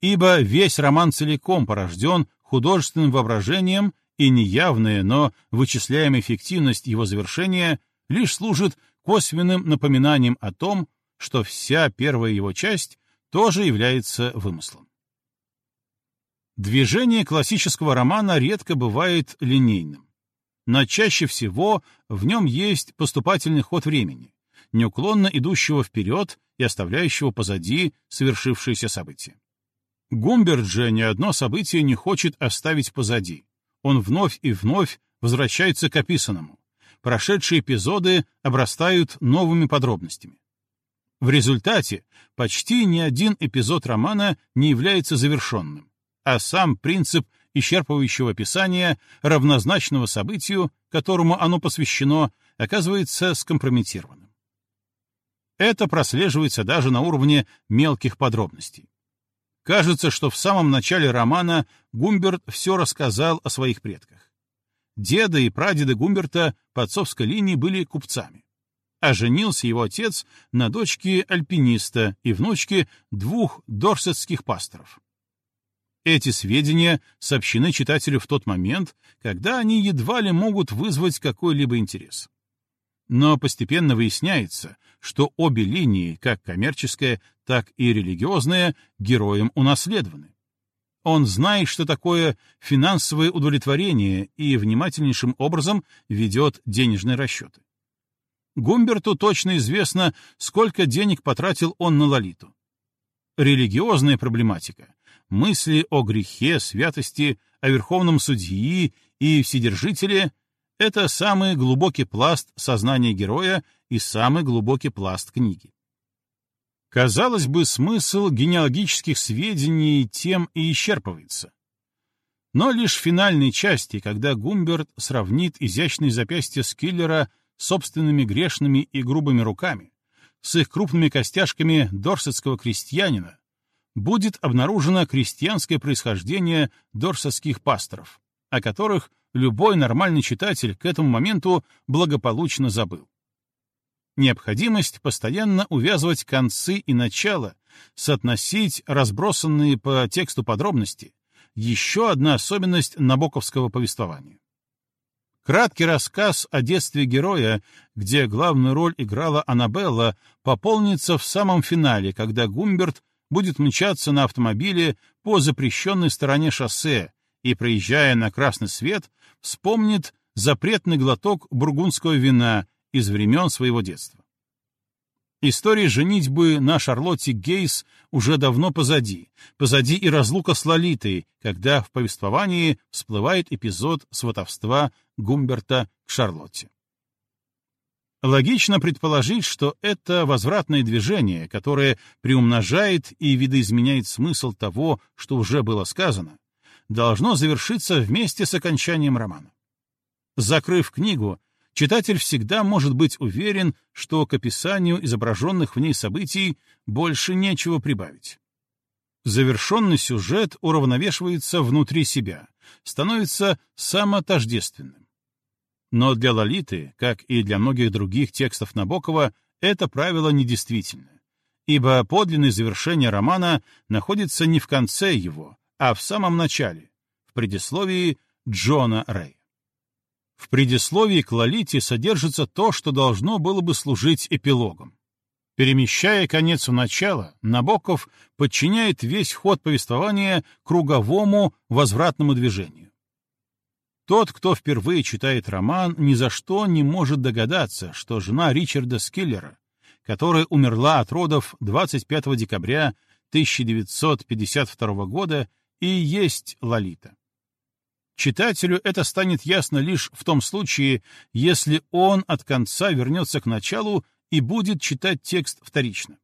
ибо весь роман целиком порожден художественным воображением и неявная, но вычисляемая эффективность его завершения лишь служит косвенным напоминанием о том, что вся первая его часть тоже является вымыслом. Движение классического романа редко бывает линейным, но чаще всего в нем есть поступательный ход времени, неуклонно идущего вперед и оставляющего позади совершившиеся события. Гумберт же ни одно событие не хочет оставить позади, он вновь и вновь возвращается к описанному. Прошедшие эпизоды обрастают новыми подробностями. В результате почти ни один эпизод романа не является завершенным, а сам принцип исчерпывающего описания равнозначного событию, которому оно посвящено, оказывается скомпрометированным. Это прослеживается даже на уровне мелких подробностей. Кажется, что в самом начале романа Гумберт все рассказал о своих предках. Деда и прадеда Гумберта по отцовской линии были купцами. А женился его отец на дочке альпиниста и внучке двух дорсетских пасторов. Эти сведения сообщены читателю в тот момент, когда они едва ли могут вызвать какой-либо интерес. Но постепенно выясняется, что обе линии, как коммерческая, так и религиозная, героем унаследованы. Он знает, что такое финансовое удовлетворение и внимательнейшим образом ведет денежные расчеты. Гумберту точно известно, сколько денег потратил он на Лолиту. Религиозная проблематика, мысли о грехе, святости, о верховном судьи и вседержителе это самый глубокий пласт сознания героя и самый глубокий пласт книги. Казалось бы, смысл генеалогических сведений тем и исчерпывается. Но лишь в финальной части, когда Гумберт сравнит изящные запястья Скиллера собственными грешными и грубыми руками с их крупными костяшками дорсетского крестьянина, будет обнаружено крестьянское происхождение дорсетских пасторов, о которых любой нормальный читатель к этому моменту благополучно забыл. Необходимость постоянно увязывать концы и начало, соотносить разбросанные по тексту подробности — еще одна особенность набоковского повествования. Краткий рассказ о детстве героя, где главную роль играла Аннабелла, пополнится в самом финале, когда Гумберт будет мчаться на автомобиле по запрещенной стороне шоссе и, проезжая на красный свет, вспомнит запретный глоток бургундского вина из времен своего детства. История женитьбы на Шарлотте Гейс уже давно позади, позади и разлука с Лолитой, когда в повествовании всплывает эпизод сватовства Гумберта к Шарлотте. Логично предположить, что это возвратное движение, которое приумножает и видоизменяет смысл того, что уже было сказано, должно завершиться вместе с окончанием романа. Закрыв книгу, читатель всегда может быть уверен, что к описанию изображенных в ней событий больше нечего прибавить. Завершенный сюжет уравновешивается внутри себя, становится самотождественным. Но для Лолиты, как и для многих других текстов Набокова, это правило недействительно, ибо подлинное завершение романа находится не в конце его, а в самом начале, в предисловии Джона Рэй. В предисловии к Лолите содержится то, что должно было бы служить эпилогом. Перемещая конец в начало, Набоков подчиняет весь ход повествования круговому возвратному движению. Тот, кто впервые читает роман, ни за что не может догадаться, что жена Ричарда Скиллера, которая умерла от родов 25 декабря 1952 года, и есть Лолита. Читателю это станет ясно лишь в том случае, если он от конца вернется к началу и будет читать текст вторично.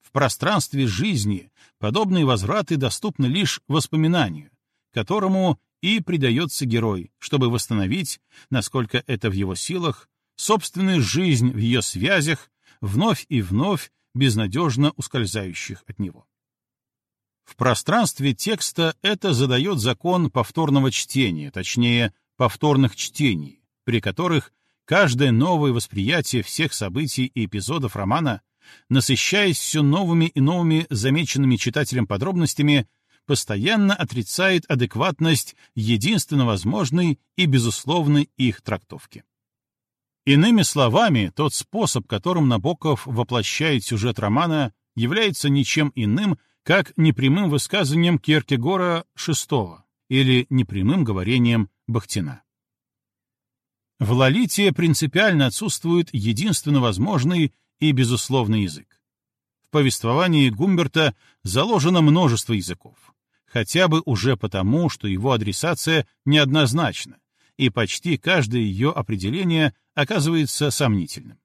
В пространстве жизни подобные возвраты доступны лишь воспоминанию, которому и придается герой, чтобы восстановить, насколько это в его силах, собственную жизнь в ее связях, вновь и вновь безнадежно ускользающих от него. В пространстве текста это задает закон повторного чтения, точнее, повторных чтений, при которых каждое новое восприятие всех событий и эпизодов романа, насыщаясь все новыми и новыми замеченными читателем подробностями, постоянно отрицает адекватность единственно возможной и безусловной их трактовки. Иными словами, тот способ, которым Набоков воплощает сюжет романа, является ничем иным, как непрямым высказыванием Кierкегора VI или непрямым говорением Бахтина. В Лолите принципиально отсутствует единственно возможный и безусловный язык. В повествовании Гумберта заложено множество языков, хотя бы уже потому, что его адресация неоднозначна, и почти каждое ее определение оказывается сомнительным.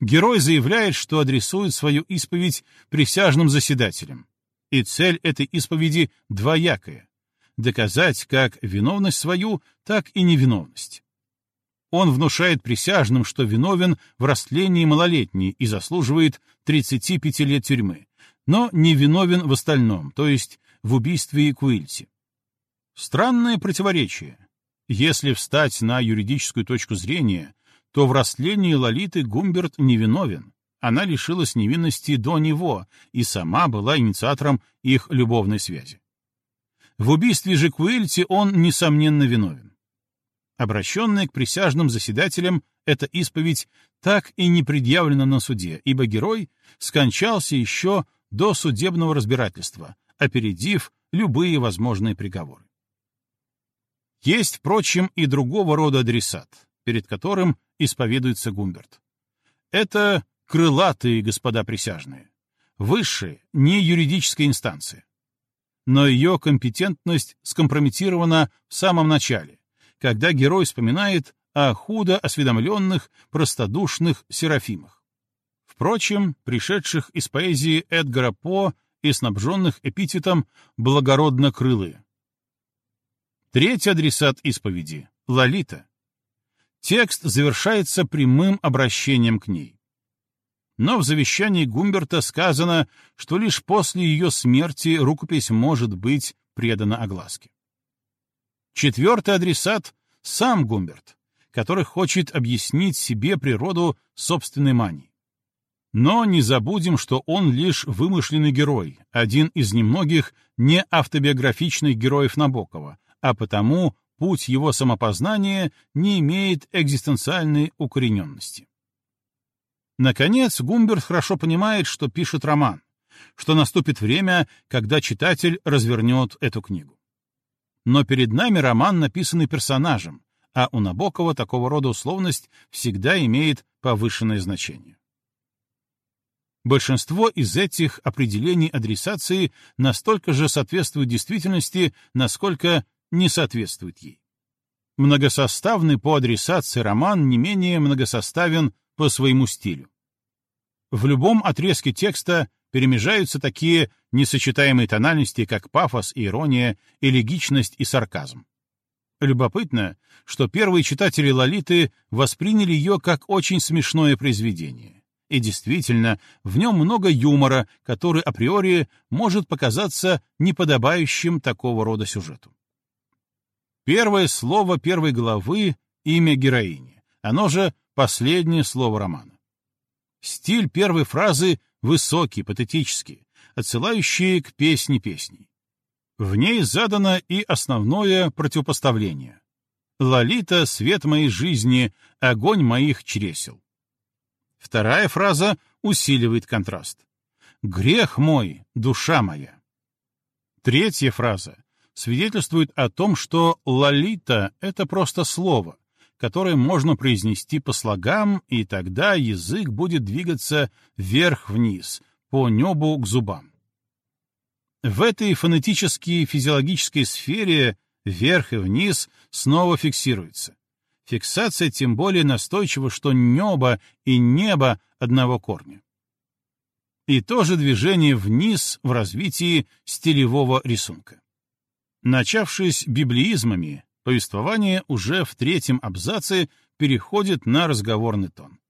Герой заявляет, что адресует свою исповедь присяжным заседателям. И цель этой исповеди двоякая — доказать как виновность свою, так и невиновность. Он внушает присяжным, что виновен в растлении малолетней и заслуживает 35 лет тюрьмы, но не виновен в остальном, то есть в убийстве Куильти. Странное противоречие. Если встать на юридическую точку зрения, то в растлении Лолиты Гумберт невиновен. Она лишилась невинности до него и сама была инициатором их любовной связи. В убийстве же Куильти он, несомненно, виновен. Обращенная к присяжным заседателям, эта исповедь так и не предъявлена на суде, ибо герой скончался еще до судебного разбирательства, опередив любые возможные приговоры. Есть, впрочем, и другого рода адресат, перед которым исповедуется Гумберт. Это крылатые господа присяжные, высшие, не юридическая инстанция. Но ее компетентность скомпрометирована в самом начале, когда герой вспоминает о худо осведомленных, простодушных серафимах. Впрочем, пришедших из поэзии Эдгара По и снабженных эпитетом «благородно крылые». Третий адресат исповеди — Лолита. Текст завершается прямым обращением к ней. Но в завещании Гумберта сказано, что лишь после ее смерти рукопись может быть предана огласке. Четвертый адресат — сам Гумберт, который хочет объяснить себе природу собственной мании. Но не забудем, что он лишь вымышленный герой, один из немногих неавтобиографичных героев Набокова, а потому путь его самопознания не имеет экзистенциальной укорененности. Наконец, Гумберт хорошо понимает, что пишет роман, что наступит время, когда читатель развернет эту книгу. Но перед нами роман, написанный персонажем, а у Набокова такого рода условность всегда имеет повышенное значение. Большинство из этих определений адресации настолько же соответствуют действительности, насколько не соответствует ей. Многосоставный по адресации роман не менее многосоставен по своему стилю. В любом отрезке текста перемежаются такие несочетаемые тональности, как пафос и ирония, элегичность и сарказм. Любопытно, что первые читатели «Лолиты» восприняли ее как очень смешное произведение. И действительно, в нем много юмора, который априори может показаться неподобающим такого рода сюжету. Первое слово первой главы — имя героини. Оно же последнее слово романа. Стиль первой фразы высокий, патетический, отсылающий к песне песней. В ней задано и основное противопоставление. «Лолита — свет моей жизни, огонь моих чресел». Вторая фраза усиливает контраст. «Грех мой, душа моя». Третья фраза свидетельствует о том, что «лолита» — это просто слово, которое можно произнести по слогам, и тогда язык будет двигаться вверх-вниз, по небу к зубам. В этой фонетической физиологической сфере вверх и вниз снова фиксируется. Фиксация тем более настойчива, что небо и небо одного корня. И то же движение вниз в развитии стилевого рисунка. Начавшись библеизмами, повествование уже в третьем абзаце переходит на разговорный тон.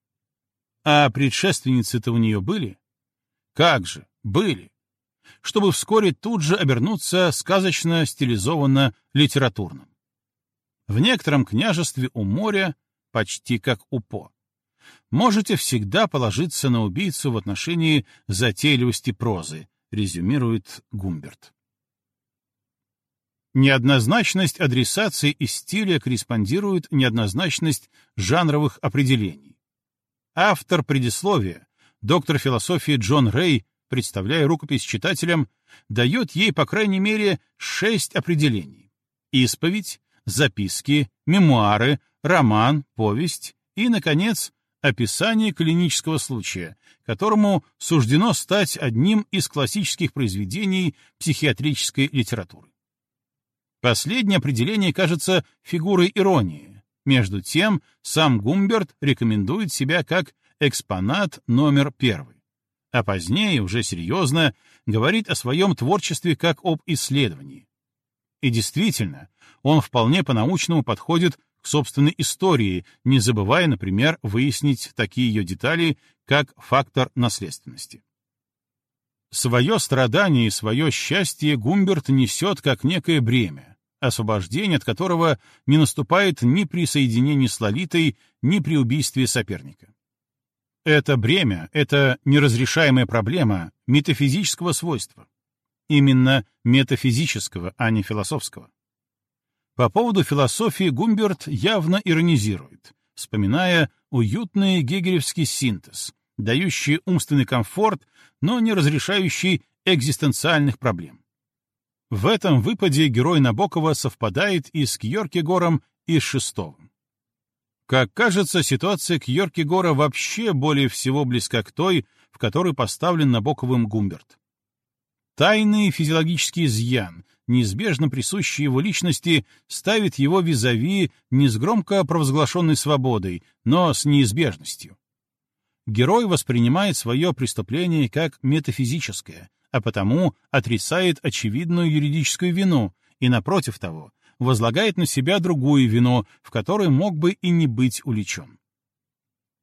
А предшественницы-то у нее были? Как же, были. Чтобы вскоре тут же обернуться сказочно стилизованно литературным. В некотором княжестве у моря, почти как у По, можете всегда положиться на убийцу в отношении затейливости прозы, резюмирует Гумберт. Неоднозначность адресации и стиля корреспондирует неоднозначность жанровых определений. Автор предисловия, доктор философии Джон Рэй, представляя рукопись читателям, дает ей, по крайней мере, шесть определений. Исповедь, записки, мемуары, роман, повесть и, наконец, описание клинического случая, которому суждено стать одним из классических произведений психиатрической литературы. Последнее определение кажется фигурой иронии. Между тем, сам Гумберт рекомендует себя как экспонат номер первый. А позднее, уже серьезно, говорит о своем творчестве как об исследовании. И действительно, он вполне по-научному подходит к собственной истории, не забывая, например, выяснить такие ее детали, как фактор наследственности. Свое страдание и свое счастье Гумберт несет как некое бремя, освобождение от которого не наступает ни при соединении с Лолитой, ни при убийстве соперника. Это бремя, это неразрешаемая проблема метафизического свойства. Именно метафизического, а не философского. По поводу философии Гумберт явно иронизирует, вспоминая уютный гегелевский синтез, дающий умственный комфорт, но не разрешающий экзистенциальных проблем. В этом выпаде герой Набокова совпадает и с Кьоркегором, и с Шестовым. Как кажется, ситуация Кьоркегора вообще более всего близка к той, в которой поставлен Набоковым Гумберт. Тайный физиологический изъян, неизбежно присущий его личности, ставит его визави не с громко провозглашенной свободой, но с неизбежностью. Герой воспринимает свое преступление как метафизическое, а потому отрицает очевидную юридическую вину и, напротив того, возлагает на себя другую вину, в которой мог бы и не быть уличен.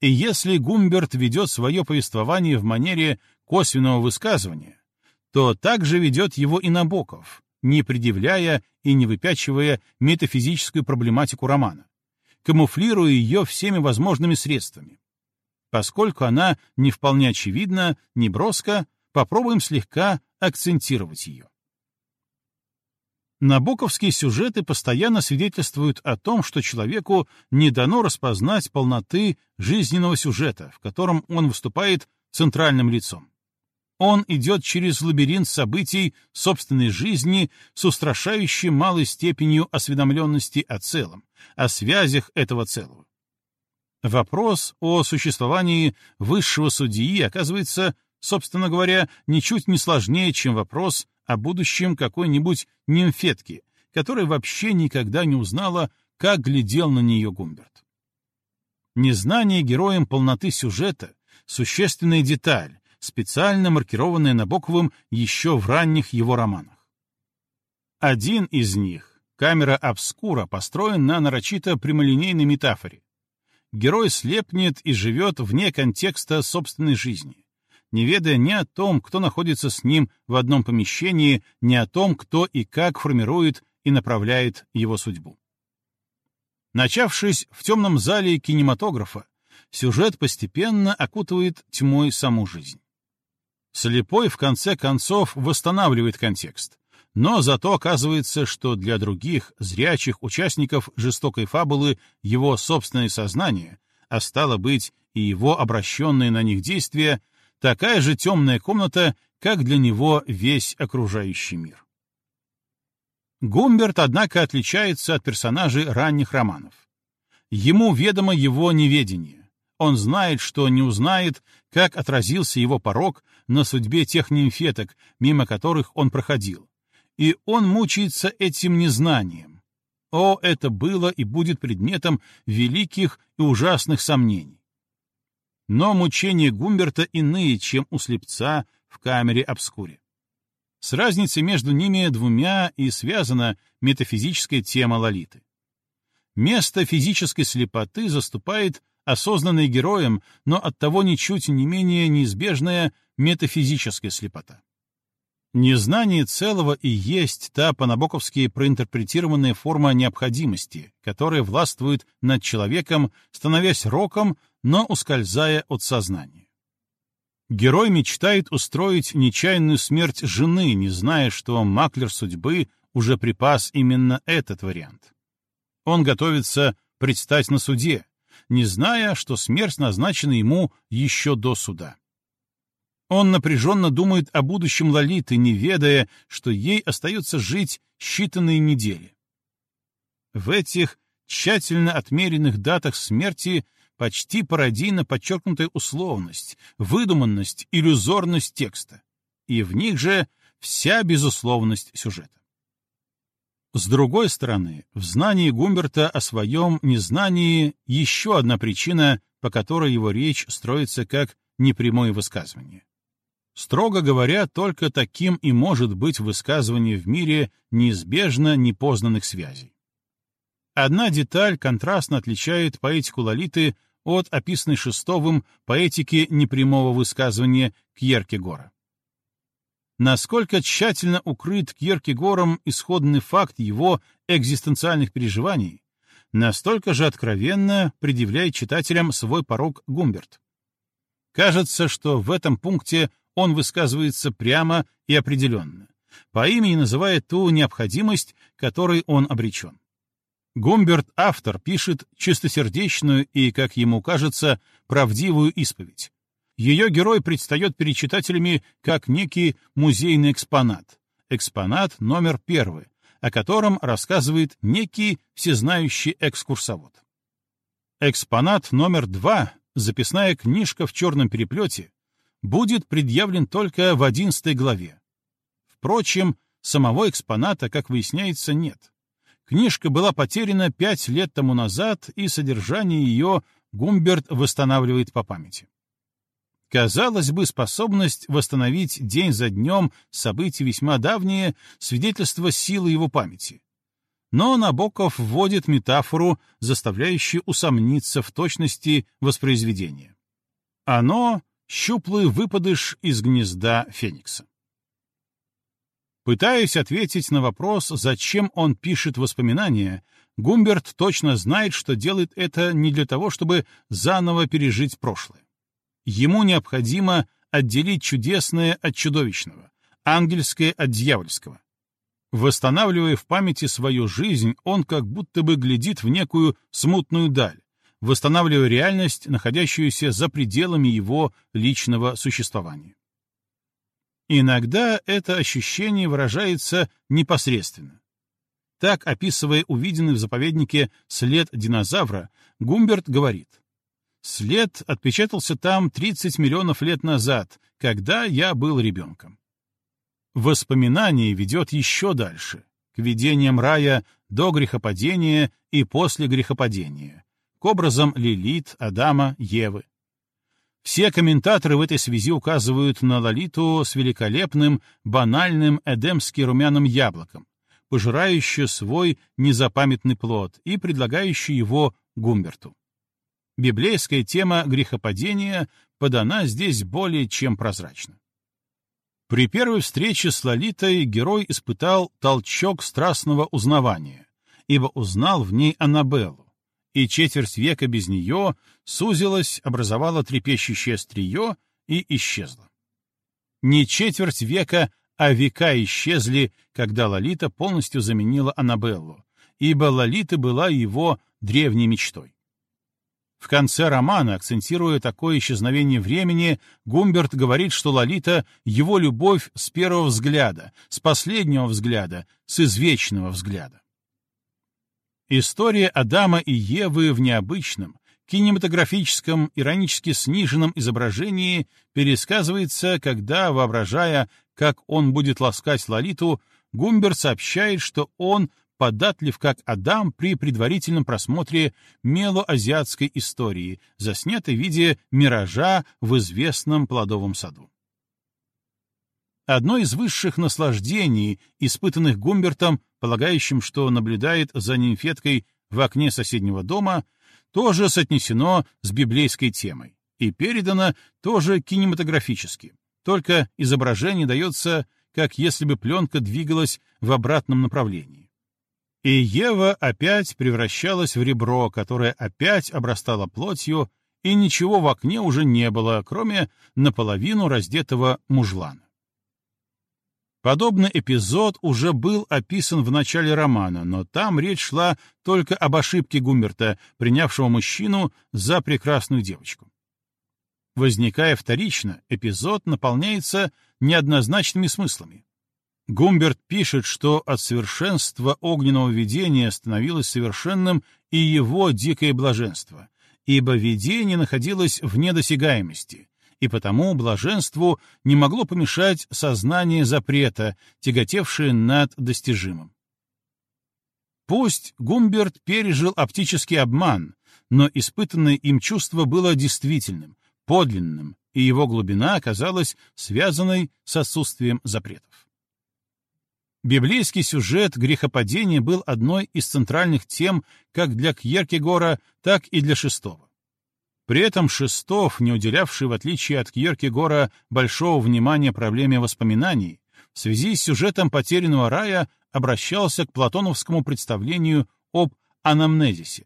И если Гумберт ведет свое повествование в манере косвенного высказывания, то также ведет его и Набоков, не предъявляя и не выпячивая метафизическую проблематику романа, камуфлируя ее всеми возможными средствами. Поскольку она не вполне очевидна, не броска, попробуем слегка акцентировать ее. Набоковские сюжеты постоянно свидетельствуют о том, что человеку не дано распознать полноты жизненного сюжета, в котором он выступает центральным лицом. Он идет через лабиринт событий собственной жизни с устрашающей малой степенью осведомленности о целом, о связях этого целого. Вопрос о существовании высшего судьи оказывается, собственно говоря, ничуть не сложнее, чем вопрос о будущем какой-нибудь нимфетки, которая вообще никогда не узнала, как глядел на нее Гумберт. Незнание героем полноты сюжета — существенная деталь, специально маркированная Набоковым еще в ранних его романах. Один из них, камера обскура, построен на нарочито прямолинейной метафоре. Герой слепнет и живет вне контекста собственной жизни, не ведая ни о том, кто находится с ним в одном помещении, ни о том, кто и как формирует и направляет его судьбу. Начавшись в темном зале кинематографа, сюжет постепенно окутывает тьмой саму жизнь. Слепой, в конце концов, восстанавливает контекст. Но зато оказывается, что для других, зрячих участников жестокой фабулы его собственное сознание, а стало быть и его обращенные на них действия, такая же темная комната, как для него весь окружающий мир. Гумберт, однако, отличается от персонажей ранних романов. Ему ведомо его неведение, он знает, что не узнает, как отразился его порог на судьбе тех нимфеток, мимо которых он проходил. И он мучается этим незнанием. О, это было и будет предметом великих и ужасных сомнений. Но мучения Гумберта иные, чем у слепца в камере обскуре. С разницей между ними двумя и связана метафизическая тема Лолиты. Место физической слепоты заступает осознанный героем, но оттого ничуть не менее неизбежная метафизическая слепота. Незнание целого и есть та по-набоковски проинтерпретированная форма необходимости, которая властвует над человеком, становясь роком, но ускользая от сознания. Герой мечтает устроить нечаянную смерть жены, не зная, что маклер судьбы уже припас именно этот вариант. Он готовится предстать на суде, не зная, что смерть назначена ему еще до суда. Он напряженно думает о будущем Лолиты, не ведая, что ей остается жить считанные недели. В этих тщательно отмеренных датах смерти почти пародийно подчеркнутая условность, выдуманность, иллюзорность текста, и в них же вся безусловность сюжета. С другой стороны, в знании Гумберта о своем незнании еще одна причина, по которой его речь строится как непрямое высказывание. Строго говоря, только таким и может быть высказывание в мире неизбежно непознанных связей. Одна деталь контрастно отличает поэтику Лолиты от описанной Шестовым поэтики непрямого высказывания Кьеркегора. Насколько тщательно укрыт Кьеркегором исходный факт его экзистенциальных переживаний, настолько же откровенно предъявляет читателям свой порог Гумберт. Кажется, что в этом пункте он высказывается прямо и определенно, по имени называя ту необходимость, которой он обречен. Гумберт, автор, пишет чистосердечную и, как ему кажется, правдивую исповедь. Ее герой предстает перед читателями как некий музейный экспонат, экспонат номер первый, о котором рассказывает некий всезнающий экскурсовод. Экспонат номер два, записная книжка в черном переплете, будет предъявлен только в одиннадцатой главе. Впрочем, самого экспоната, как выясняется, нет. Книжка была потеряна пять лет тому назад, и содержание ее Гумберт восстанавливает по памяти. Казалось бы, способность восстановить день за днем события весьма давние — свидетельство силы его памяти. Но Набоков вводит метафору, заставляющую усомниться в точности воспроизведения. Оно — щуплый выпадыш из гнезда Феникса. Пытаясь ответить на вопрос, зачем он пишет воспоминания, Гумберт точно знает, что делает это не для того, чтобы заново пережить прошлое. Ему необходимо отделить чудесное от чудовищного, ангельское от дьявольского. Восстанавливая в памяти свою жизнь, он как будто бы глядит в некую смутную даль, восстанавливая реальность, находящуюся за пределами его личного существования. Иногда это ощущение выражается непосредственно. Так, описывая увиденный в заповеднике след динозавра, Гумберт говорит, «След отпечатался там 30 миллионов лет назад, когда я был ребенком». Воспоминание ведет еще дальше, к видениям рая до грехопадения и после грехопадения, к образам Лилит, Адама, Евы. Все комментаторы в этой связи указывают на Лолиту с великолепным, банальным эдемски румяным яблоком, пожирающую свой незапамятный плод и предлагающую его Гумберту. Библейская тема грехопадения подана здесь более чем прозрачно. При первой встрече с Лолитой герой испытал толчок страстного узнавания, ибо узнал в ней Аннабеллу, и четверть века без нее сузилась, образовала трепещущее острие и исчезла. Не четверть века, а века исчезли, когда Лолита полностью заменила Аннабеллу, ибо Лолита была его древней мечтой. В конце романа, акцентируя такое исчезновение времени, Гумберт говорит, что Лолита — его любовь с первого взгляда, с последнего взгляда, с извечного взгляда. История Адама и Евы в необычном, кинематографическом, иронически сниженном изображении пересказывается, когда, воображая, как он будет ласкать Лолиту, Гумбер сообщает, что он податлив как Адам при предварительном просмотре мелоазиатской истории, заснятой в виде миража в известном плодовом саду. Одно из высших наслаждений, испытанных Гумбертом, полагающим, что наблюдает за нимфеткой в окне соседнего дома, тоже соотнесено с библейской темой и передано тоже кинематографически, только изображение дается, как если бы пленка двигалась в обратном направлении. И Ева опять превращалась в ребро, которое опять обрастало плотью, и ничего в окне уже не было, кроме наполовину раздетого мужлана. Подобный эпизод уже был описан в начале романа, но там речь шла только об ошибке Гумберта, принявшего мужчину за прекрасную девочку. Возникая вторично, эпизод наполняется неоднозначными смыслами. Гумберт пишет, что от совершенства огненного видения становилось совершенным и его дикое блаженство, ибо видение находилось в недосягаемости, и потому блаженству не могло помешать сознание запрета, тяготевшее над достижимым. Пусть Гумберт пережил оптический обман, но испытанное им чувство было действительным, подлинным, и его глубина оказалась связанной с отсутствием запретов. Библейский сюжет грехопадения был одной из центральных тем как для Кьеркегора, так и для Шестого. При этом Шестов, не уделявший, в отличие от Кьеркегора, большого внимания проблеме воспоминаний, в связи с сюжетом потерянного рая обращался к платоновскому представлению об анамнезисе.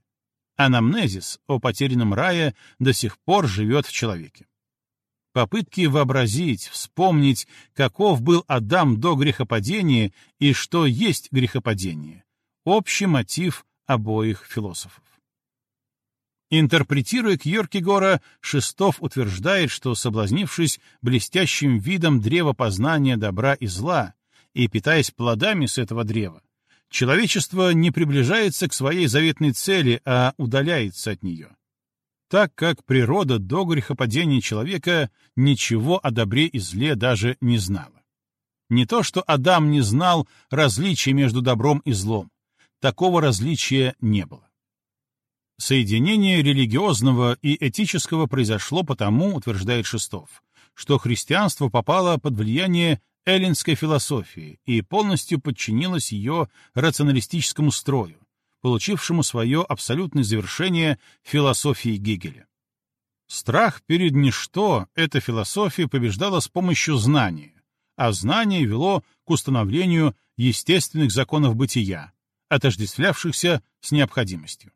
Анамнезис о потерянном рае до сих пор живет в человеке. Попытки вообразить, вспомнить, каков был Адам до грехопадения и что есть грехопадение — общий мотив обоих философов. Интерпретируя Кьеркегора, Шестов утверждает, что, соблазнившись блестящим видом древа познания добра и зла и питаясь плодами с этого древа, человечество не приближается к своей заветной цели, а удаляется от нее. Так как природа до грехопадения человека ничего о добре и зле даже не знала. Не то, что Адам не знал различия между добром и злом, такого различия не было. Соединение религиозного и этического произошло потому, утверждает Шестов, что христианство попало под влияние эллинской философии и полностью подчинилось ее рационалистическому строю, получившему свое абсолютное завершение философии Гегеля. Страх перед ничто эта философия побеждала с помощью знания, а знание вело к установлению естественных законов бытия, отождествлявшихся с необходимостью.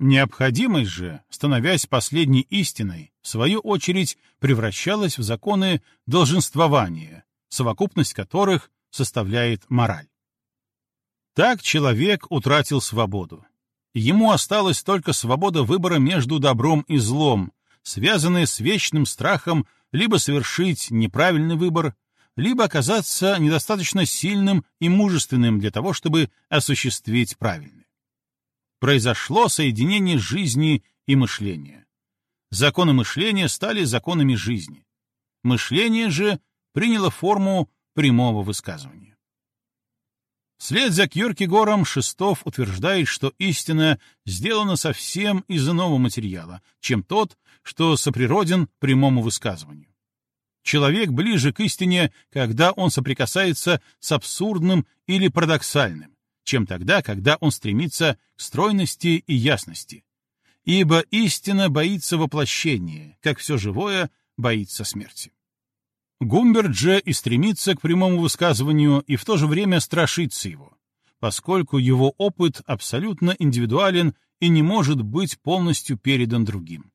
Необходимость же, становясь последней истиной, в свою очередь превращалась в законы долженствования, совокупность которых составляет мораль. Так человек утратил свободу. Ему осталась только свобода выбора между добром и злом, связанная с вечным страхом либо совершить неправильный выбор, либо оказаться недостаточно сильным и мужественным для того, чтобы осуществить правильный произошло соединение жизни и мышления. Законы мышления стали законами жизни. Мышление же приняло форму прямого высказывания. Вслед за Кьеркегором Шестов утверждает, что истина сделана совсем из иного материала, чем тот, что соприроден прямому высказыванию. Человек ближе к истине, когда он соприкасается с абсурдным или парадоксальным, чем тогда, когда он стремится к стройности и ясности. Ибо истина боится воплощения, как все живое боится смерти. Гумберт же и стремится к прямому высказыванию и в то же время страшится его, поскольку его опыт абсолютно индивидуален и не может быть полностью передан другим.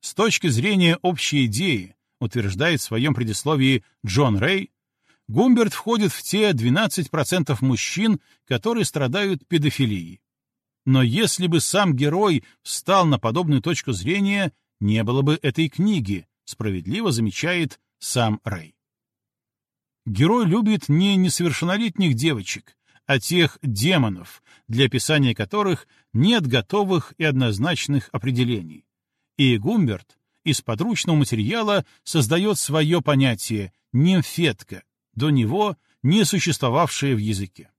С точки зрения общей идеи, утверждает в своем предисловии Джон Рэй, Гумберт входит в те 12% мужчин, которые страдают педофилией. Но если бы сам герой встал на подобную точку зрения, не было бы этой книги, справедливо замечает сам Рэй. Герой любит не несовершеннолетних девочек, а тех демонов, для описания которых нет готовых и однозначных определений. И Гумберт из подручного материала создает свое понятие «нимфетка», до него не существовавшее в языке.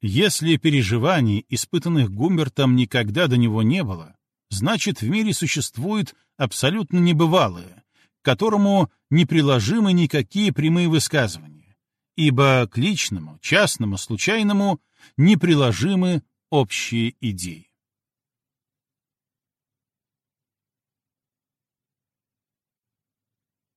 Если переживаний, испытанных Гумбертом, никогда до него не было, значит, в мире существует абсолютно небывалое, к которому не приложимы никакие прямые высказывания, ибо к личному, частному, случайному неприложимы общие идеи.